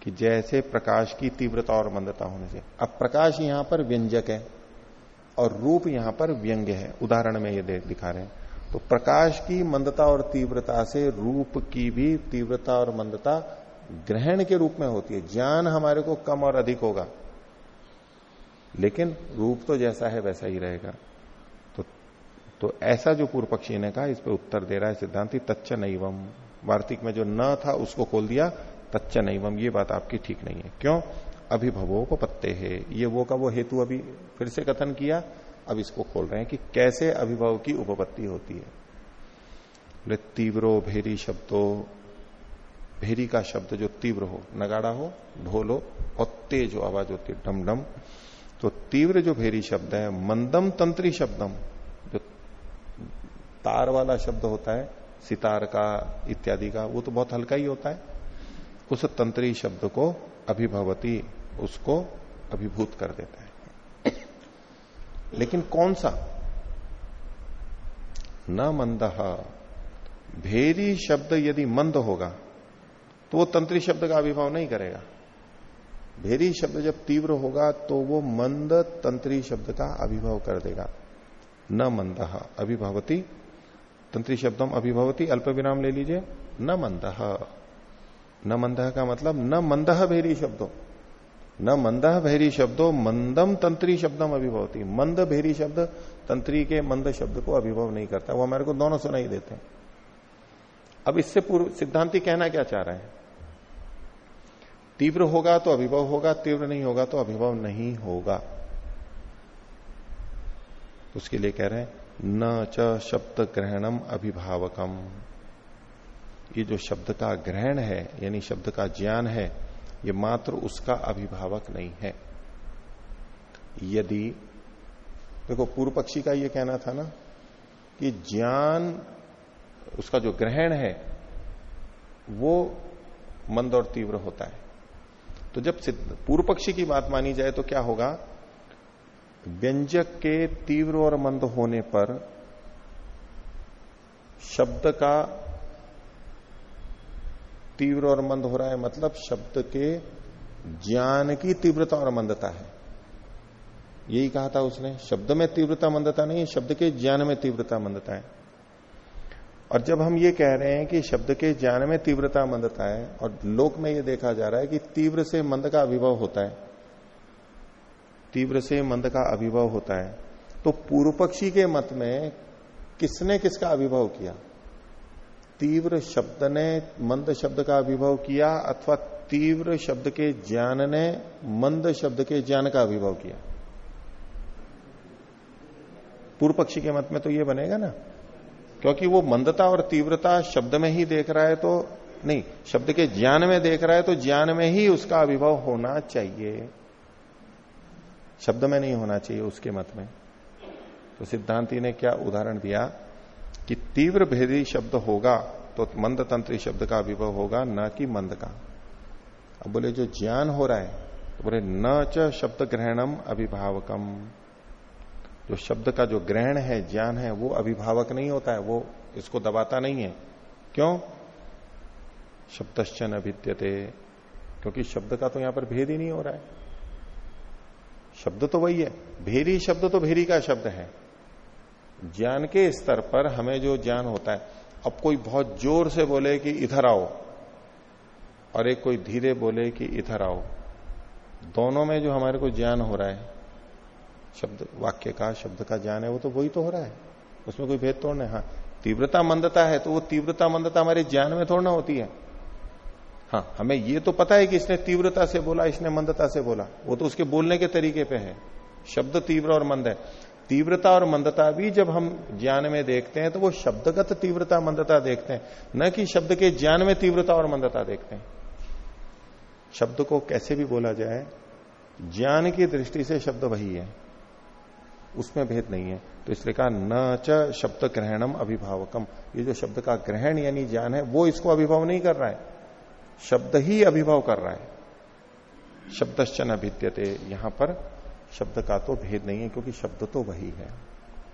कि जैसे प्रकाश की तीव्रता और मंदता होने से। अब प्रकाश यहाँ पर व्यंजक है और रूप यहाँ पर व्यंग्य है। उदाहरण में ये दिखा रहे हैं। तो प्रकाश की मंदता और तीव्रता से रूप की भी तीव्रता और मंदता ग्रहण के रूप में होती है। ज्ञान हमारे को कम और अधिक होगा। लेकिन रूप तो जैसा है वैसा ही रहेगा। तो तो ऐसा जो पूर्व पक्षी ने कहा, इस पर उत्तर दे रहा है सिद्धांति तच्च नैवम वार्तिक में जो न था, उसको खोल दिया तच्च नैवम ये बात आपकी ठीक नहीं है। क्यों? अभिभवो को पत्ते है ये वो का वो हेतु अभी फिर से कथन किया अब इसको खोल रहे हैं कि कैसे अभिभव की उपपत्ति होती है। तीव्रो भेरी शब्दों, भेरी का शब्द जो तीव्र हो, नगाड़ा हो, ढोल हो बहुत तेज हो आवाज़ होती है डम तो तीव्र जो भेरी शब्द है, मंदम तंत्री शब्दम, जो तार वाला शब्द होता है, सितार का, इत्यादि का, वो तो बहुत हल्का ही होता है। उस तंत्री शब्द को अभिभवती, उसको अभिभूत कर देते है। लेकिन कौन सा? न मंद। भेरी शब्द यदि मंद होगा तो वो तंत्री शब्द का अभिभाव नहीं करेगा। भेरी शब्द जब तीव्र होगा तो वो मंद तंत्री शब्द का अभिभाव कर देगा। न मंद। अभिभावती तंत्री शब्दम अभिभावती अल्प विराम ले लीजिए। न मंद। न मंद का मतलब न मंद भेरी शब्दों। न मंद भैरी शब्दों मंदम तंत्री शब्दम अभिभवती। मंद भैरी शब्द तंत्री के मंद शब्द को अभिभव नहीं करता। वो हमारे को दोनों सुनाई देते हैं। अब इससे पूर्व सिद्धांति कहना क्या चाह रहे हैं? तीव्र होगा तो अभिभव होगा, तीव्र नहीं होगा तो अभिभव नहीं होगा। उसके लिए कह रहे हैं, न च शब्द ग्रहणम अभिभावकम। ये जो शब्द का ग्रहण है, यानी शब्द का ज्ञान है ये मात्र उसका अभिभावक नहीं है। यदि, देखो, पूर्व पक्षी का ये कहना था ना कि ज्ञान, उसका जो ग्रहण है, वो मंद और तीव्र होता है। तो जब पूर्व पक्षी की बात मानी जाए तो क्या होगा? व्यंजक के तीव्र और मंद होने पर शब्द का तीव्र और मंद हो रहा है मतलब शब्द के ज्ञान की तीव्रता और मंदता है। यही कहा था उसने, शब्द में तीव्रता, मंदता नहीं, शब्द के ज्ञान में तीव्रता, मंदता है। और जब हम ये कह रहे हैं कि शब्द के ज्ञान में तीव्रता, मंदता है, और लोक में ये देखा जा रहा है कि तीव्र से मंद का अभिभव होता है, तीव्र से मंद का अभिभव होता है तो पूर्व पक्षी के मत में किसने किसका अभिभव किया? तीव्र शब्द ने मंद शब्द का अभिभव किया अथवा तीव्र शब्द के ज्ञान ने मंद शब्द के ज्ञान का अभिभव किया। पूर्व पक्षी के मत में तो ये बनेगा ना। क्योंकि वो मंदता और तीव्रता शब्द में ही देख रहा है तो नहीं, शब्द के ज्ञान में देख रहा है तो ज्ञान में ही उसका अभिभव होना चाहिए। शब्द में नहीं होना चाहिए उसके मत में। तो सिद्धांति ने क्या उदाहरण दिया? कि तीव्र भेदी शब्द होगा तो मंद तंत्री शब्द का अभिभव होगा, न कि मंद का। अब बोले, जो ज्ञान हो रहा है तो बोले, न च शब्द ग्रहणम अभिभावकम। जो शब्द का जो ग्रहण है, ज्ञान है, वो अभिभावक नहीं होता है, वो इसको दबाता नहीं है। क्यों? शब्दश्चन अभिद्यते, क्योंकि शब्द का तो यहाँ पर भेद ही नहीं हो रहा है। शब्द तो वही है भेरी शब्द तो भेरी का शब्द है। ज्ञान के स्तर पर हमें जो ज्ञान होता है, अब कोई बहुत ज़ोर से बोले कि इधर आओ, और एक कोई धीरे बोले कि इधर आओ, दोनों में जो हमारे को ज्ञान हो रहा है, शब्द, वाक्य का, शब्द का ज्ञान है, वो तो वही तो हो रहा है। उसमें कोई भेद तोड़ना है हाँ तीव्रता मंदता है तो वो तीव्रता मंदता हमारे ज्ञान में थोड़ा होती है। हाँ हमें ये तो पता है कि इसने तीव्रता से बोला, इसने मंदता से बोला, वो तो उसके बोलने के तरीके पे है। शब्द तीव्र और मंद है। तीव्रता और मंदता भी जब हम ज्ञान में देखते हैं तो वो शब्दगत तीव्रता, मंदता देखते हैं। न कि शब्द के ज्ञान में तीव्रता और मंदता देखते हैं। शब्द को कैसे भी बोला जाए, ज्ञान की दृष्टि से शब्द वही है। उसमें भेद नहीं है। तो इसलिए कहा, न च शब्द ग्रहणम अभिभावकम। ये जो शब्द का ग्रहण यानी ज्ञान है, वो इसको अभिभाव नहीं कर रहा है। शब्द ही अभिभाव कर रहा है। शब्दश्चन अभिद्यते यहाँ पर शब्द का तो भेद नहीं है, क्योंकि शब्द तो वही है।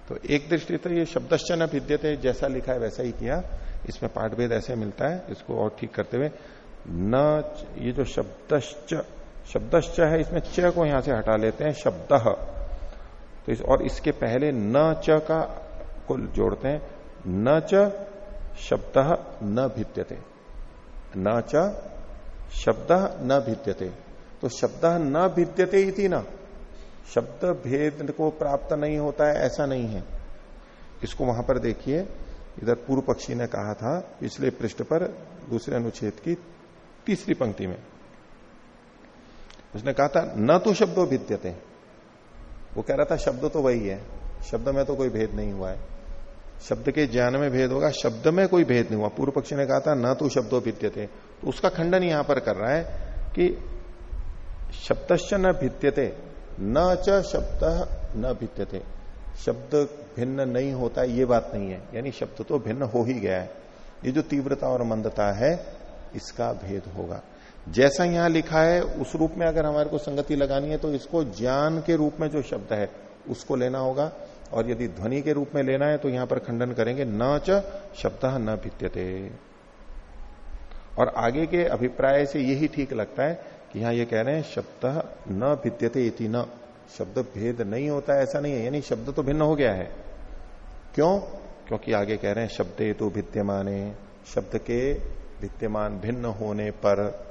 तो एक दृष्टि तो ये शब्दश्चन अभिद्यते जैसा लिखा है, वैसा ही किया। इसमें पाठ भेद ऐसे मिलता है, इसको और ठीक करते हुए, न ये जो शब्दश्च शब्दश्च है, इसमें च को यहाँ से हटा लेते हैं, शब्द तो इस, और इसके पहले न च का को जोड़ते हैं, न च, शब्द न भिद्यते। न च, शब्द न भिद्यते। तो शब्द न भिद्यते इति ना। शब्द भेद को प्राप्त नहीं होता है, ऐसा नहीं है। इसको वहाँ पर देखिए। इधर पूर्व पक्षी ने कहा था, पिछले पृष्ठ पर, दूसरे अनुच्छेद की तीसरी पंक्ति में। उसने कहा था, न तो शब्दों भिद्यते। वो कह रहा था, शब्द तो वही है। शब्द में तो कोई भेद नहीं हुआ है। शब्द के ज्ञान में भेद होगा, शब्द में कोई भेद नहीं हुआ। पूर्व पक्षी ने कहा था, न तो शब्दों भिद्यते। तो उसका खंडन यहाँ पर कर रहा है कि शब्दश्च न भिद्यते। न च शब्द न भिद्यते शब्द भिन्न नहीं होता, ये बात नहीं है। यानी शब्द तो भिन्न हो ही गया है। ये जो तीव्रता और मंदता है, इसका भेद होगा। जैसा यहाँ लिखा है, उस रूप में अगर हमारे को संगति लगानी है तो इसको ज्ञान के रूप में जो शब्द है, उसको लेना होगा। और यदि ध्वनि के रूप में लेना है तो यहाँ पर खंडन करेंगे, न च शब्द न भित्यते। और आगे के अभिप्राय से यही ठीक लगता है कि यहाँ ये कह रहे हैं, शब्द न भित्यते इति न। शब्द भेद नहीं होता, ऐसा नहीं है। यानी शब्द तो भिन्न हो गया है। क्यों? क्योंकि आगे कह रहे हैं, शब्दे तो भिद्यमाने। शब्द के विद्यमान भिन्न होने पर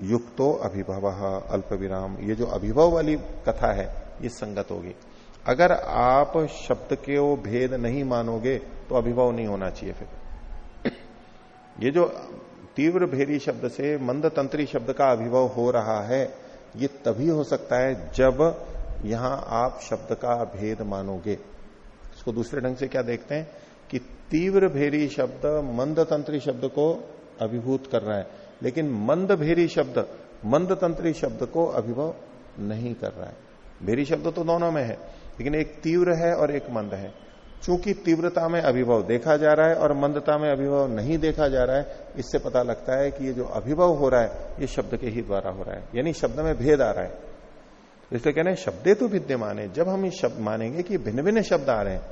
युक्तो अभिभव अल्प विराम ये जो अभिभव वाली कथा है, ये संगत होगी। अगर आप शब्द के वो भेद नहीं मानोगे तो अभिभव नहीं होना चाहिए फिर। ये जो तीव्र भेरी शब्द से मंद तंत्री शब्द का अभिभव हो रहा है। ये तभी हो सकता है जब यहाँ आप शब्द का भेद मानोगे। इसको दूसरे ढंग से क्या देखते हैं? कि तीव्र भेरी शब्द मंद तंत्री शब्द को अभिभूत कर रहा है, लेकिन मंद भेरी शब्द मंद तंत्री शब्द को अभिभव नहीं कर रहा है। भेरी शब्द तो दोनों में है, लेकिन एक तीव्र है और एक मंद है। चूँकि तीव्रता में अभिभव देखा जा रहा है और मंदता में अभिभव नहीं देखा जा रहा है, इससे पता लगता है कि ये जो अभिभव हो रहा है, ये शब्द के ही द्वारा हो रहा है। यानी शब्द में भेद आ रहा है। इसलिए कहने शब्दे तो विद्यमान है। जब हम इस शब्द मानेंगे कि भिन्न भिन्न शब्द आ रहे हैं,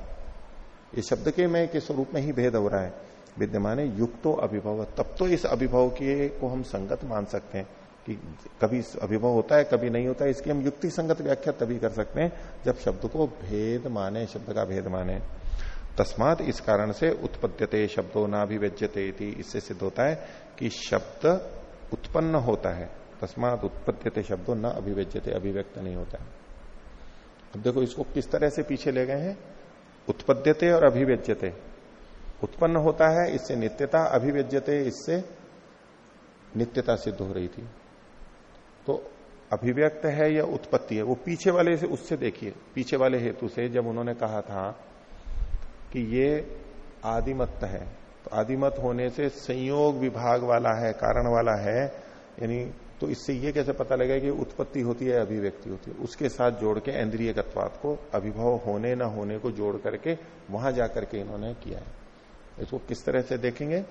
ये शब्द के में, के स्वरूप में ही भेद हो रहा है। विद्यमान है युक्तो अभिभव, तब तो इस अभिभव के को हम संगत मान सकते हैं कि कभी अभिभव होता है, कभी नहीं होता है, इसकी हम युक्ति संगत व्याख्या तभी कर सकते हैं जब शब्द को भेद माने, शब्द का भेद माने। तस्मात इस कारण से उत्पद्यते, शब्दों ना अभिव्यज्यते इससे सिद्ध होता है कि शब्द उत्पन्न होता है। तस्मात उत्पद्यते, शब्दों न अभिव्यज्यते, अभिव्यक्त नहीं होता है। अब देखो, इसको किस तरह से पीछे ले गए हैं? उत्पद्यते और अभिव्यज्यते। उत्पन्न होता है, इससे नित्यता अभिव्यज्यते, इससे नित्यता सिद्ध हो रही थी। तो अभिव्यक्त है या उत्पत्ति है? वो पीछे वाले से, उससे देखिए, पीछे वाले हेतु से जब उन्होंने कहा था कि ये आदिमत है। तो आदिमत होने से संयोग विभाग वाला है, कारण वाला है, यानी तो इससे ये कैसे पता लगेगा कि उत्पत्ति होती है, अभिव्यक्ति होती है? उसके साथ जोड़ के इंद्रिय तत्वात को, अभिभव होने ना होने को जोड़ करके वहाँ जाकर के इन्होंने किया है। इसको किस तरह से देखेंगे?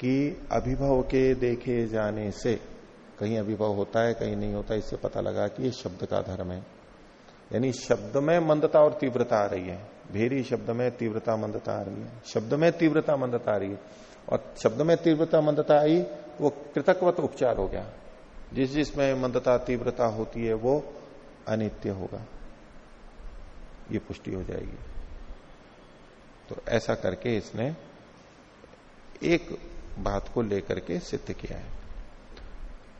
कि अभिभव के देखे जाने से, कहीं अभिभव होता है, कहीं नहीं होता, इससे पता लगा कि ये शब्द का धर्म है। यानी शब्द में मंदता और तीव्रता आ रही है। भेरी शब्द में तीव्रता मंदता आ रही है। शब्द में तीव्रता मंदता आ रही है। और शब्द में तीव्रता मंदता आई, वो कृतकवत उपचार हो गया। जिस जिसमें मंदता, तीव्रता होती है, वो अनित्य होगा। ये पुष्टि हो जाएगी। तो ऐसा करके इसने एक बात को लेकर के सिद्ध किया है।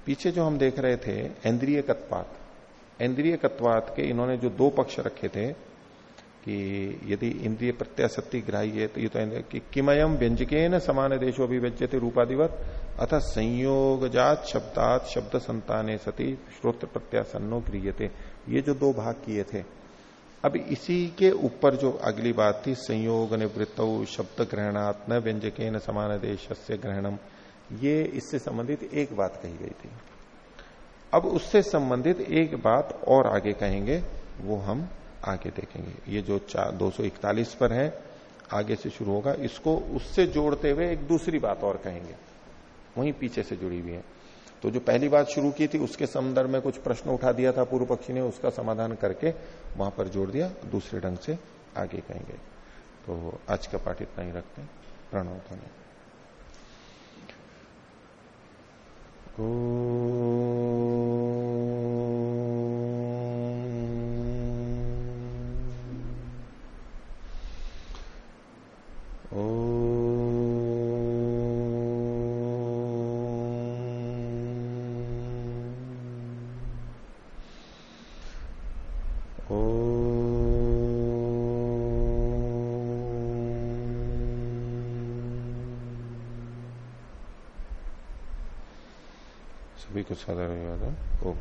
पीछे जो हम देख रहे थे इंद्रिय कत्पात इंद्रिय कत्वात के इन्होंने जो दो पक्ष रखे थे कि यदि इंद्रिय प्रत्याशक्ति ग्राही है तो ये तो कि किमयम व्यंजके न समान देशो अभिव्यज्यते रूपाधिवत अथ संयोग जात शब्दात शब्द संताने सती श्रोत्र प्रत्यासन्नो क्रियते। ये जो दो भाग किए थे। अब इसी के ऊपर जो अगली बात थी, संयोग निवृत्त शब्द ग्रहणात्म व्यंजके न समान देश से ग्रहणम, ये इससे संबंधित एक बात कही गई थी। अब उससे संबंधित एक बात और आगे कहेंगे, वो हम आगे देखेंगे। ये जो चार दो पर है, आगे से शुरू होगा। इसको उससे जोड़ते हुए एक दूसरी बात और कहेंगे। वहीं पीछे से जुड़ी हुई है। तो जो पहली बात शुरू की थी, उसके संदर्भ में कुछ प्रश्न उठा दिया था पूर्व पक्षी ने, उसका समाधान करके वहाँ पर जोड़ दिया, दूसरे ढंग से आगे कहेंगे। तो आज का पाठ इतना ही रखते प्रणव धन्यवाद सभी को साधारण है ओम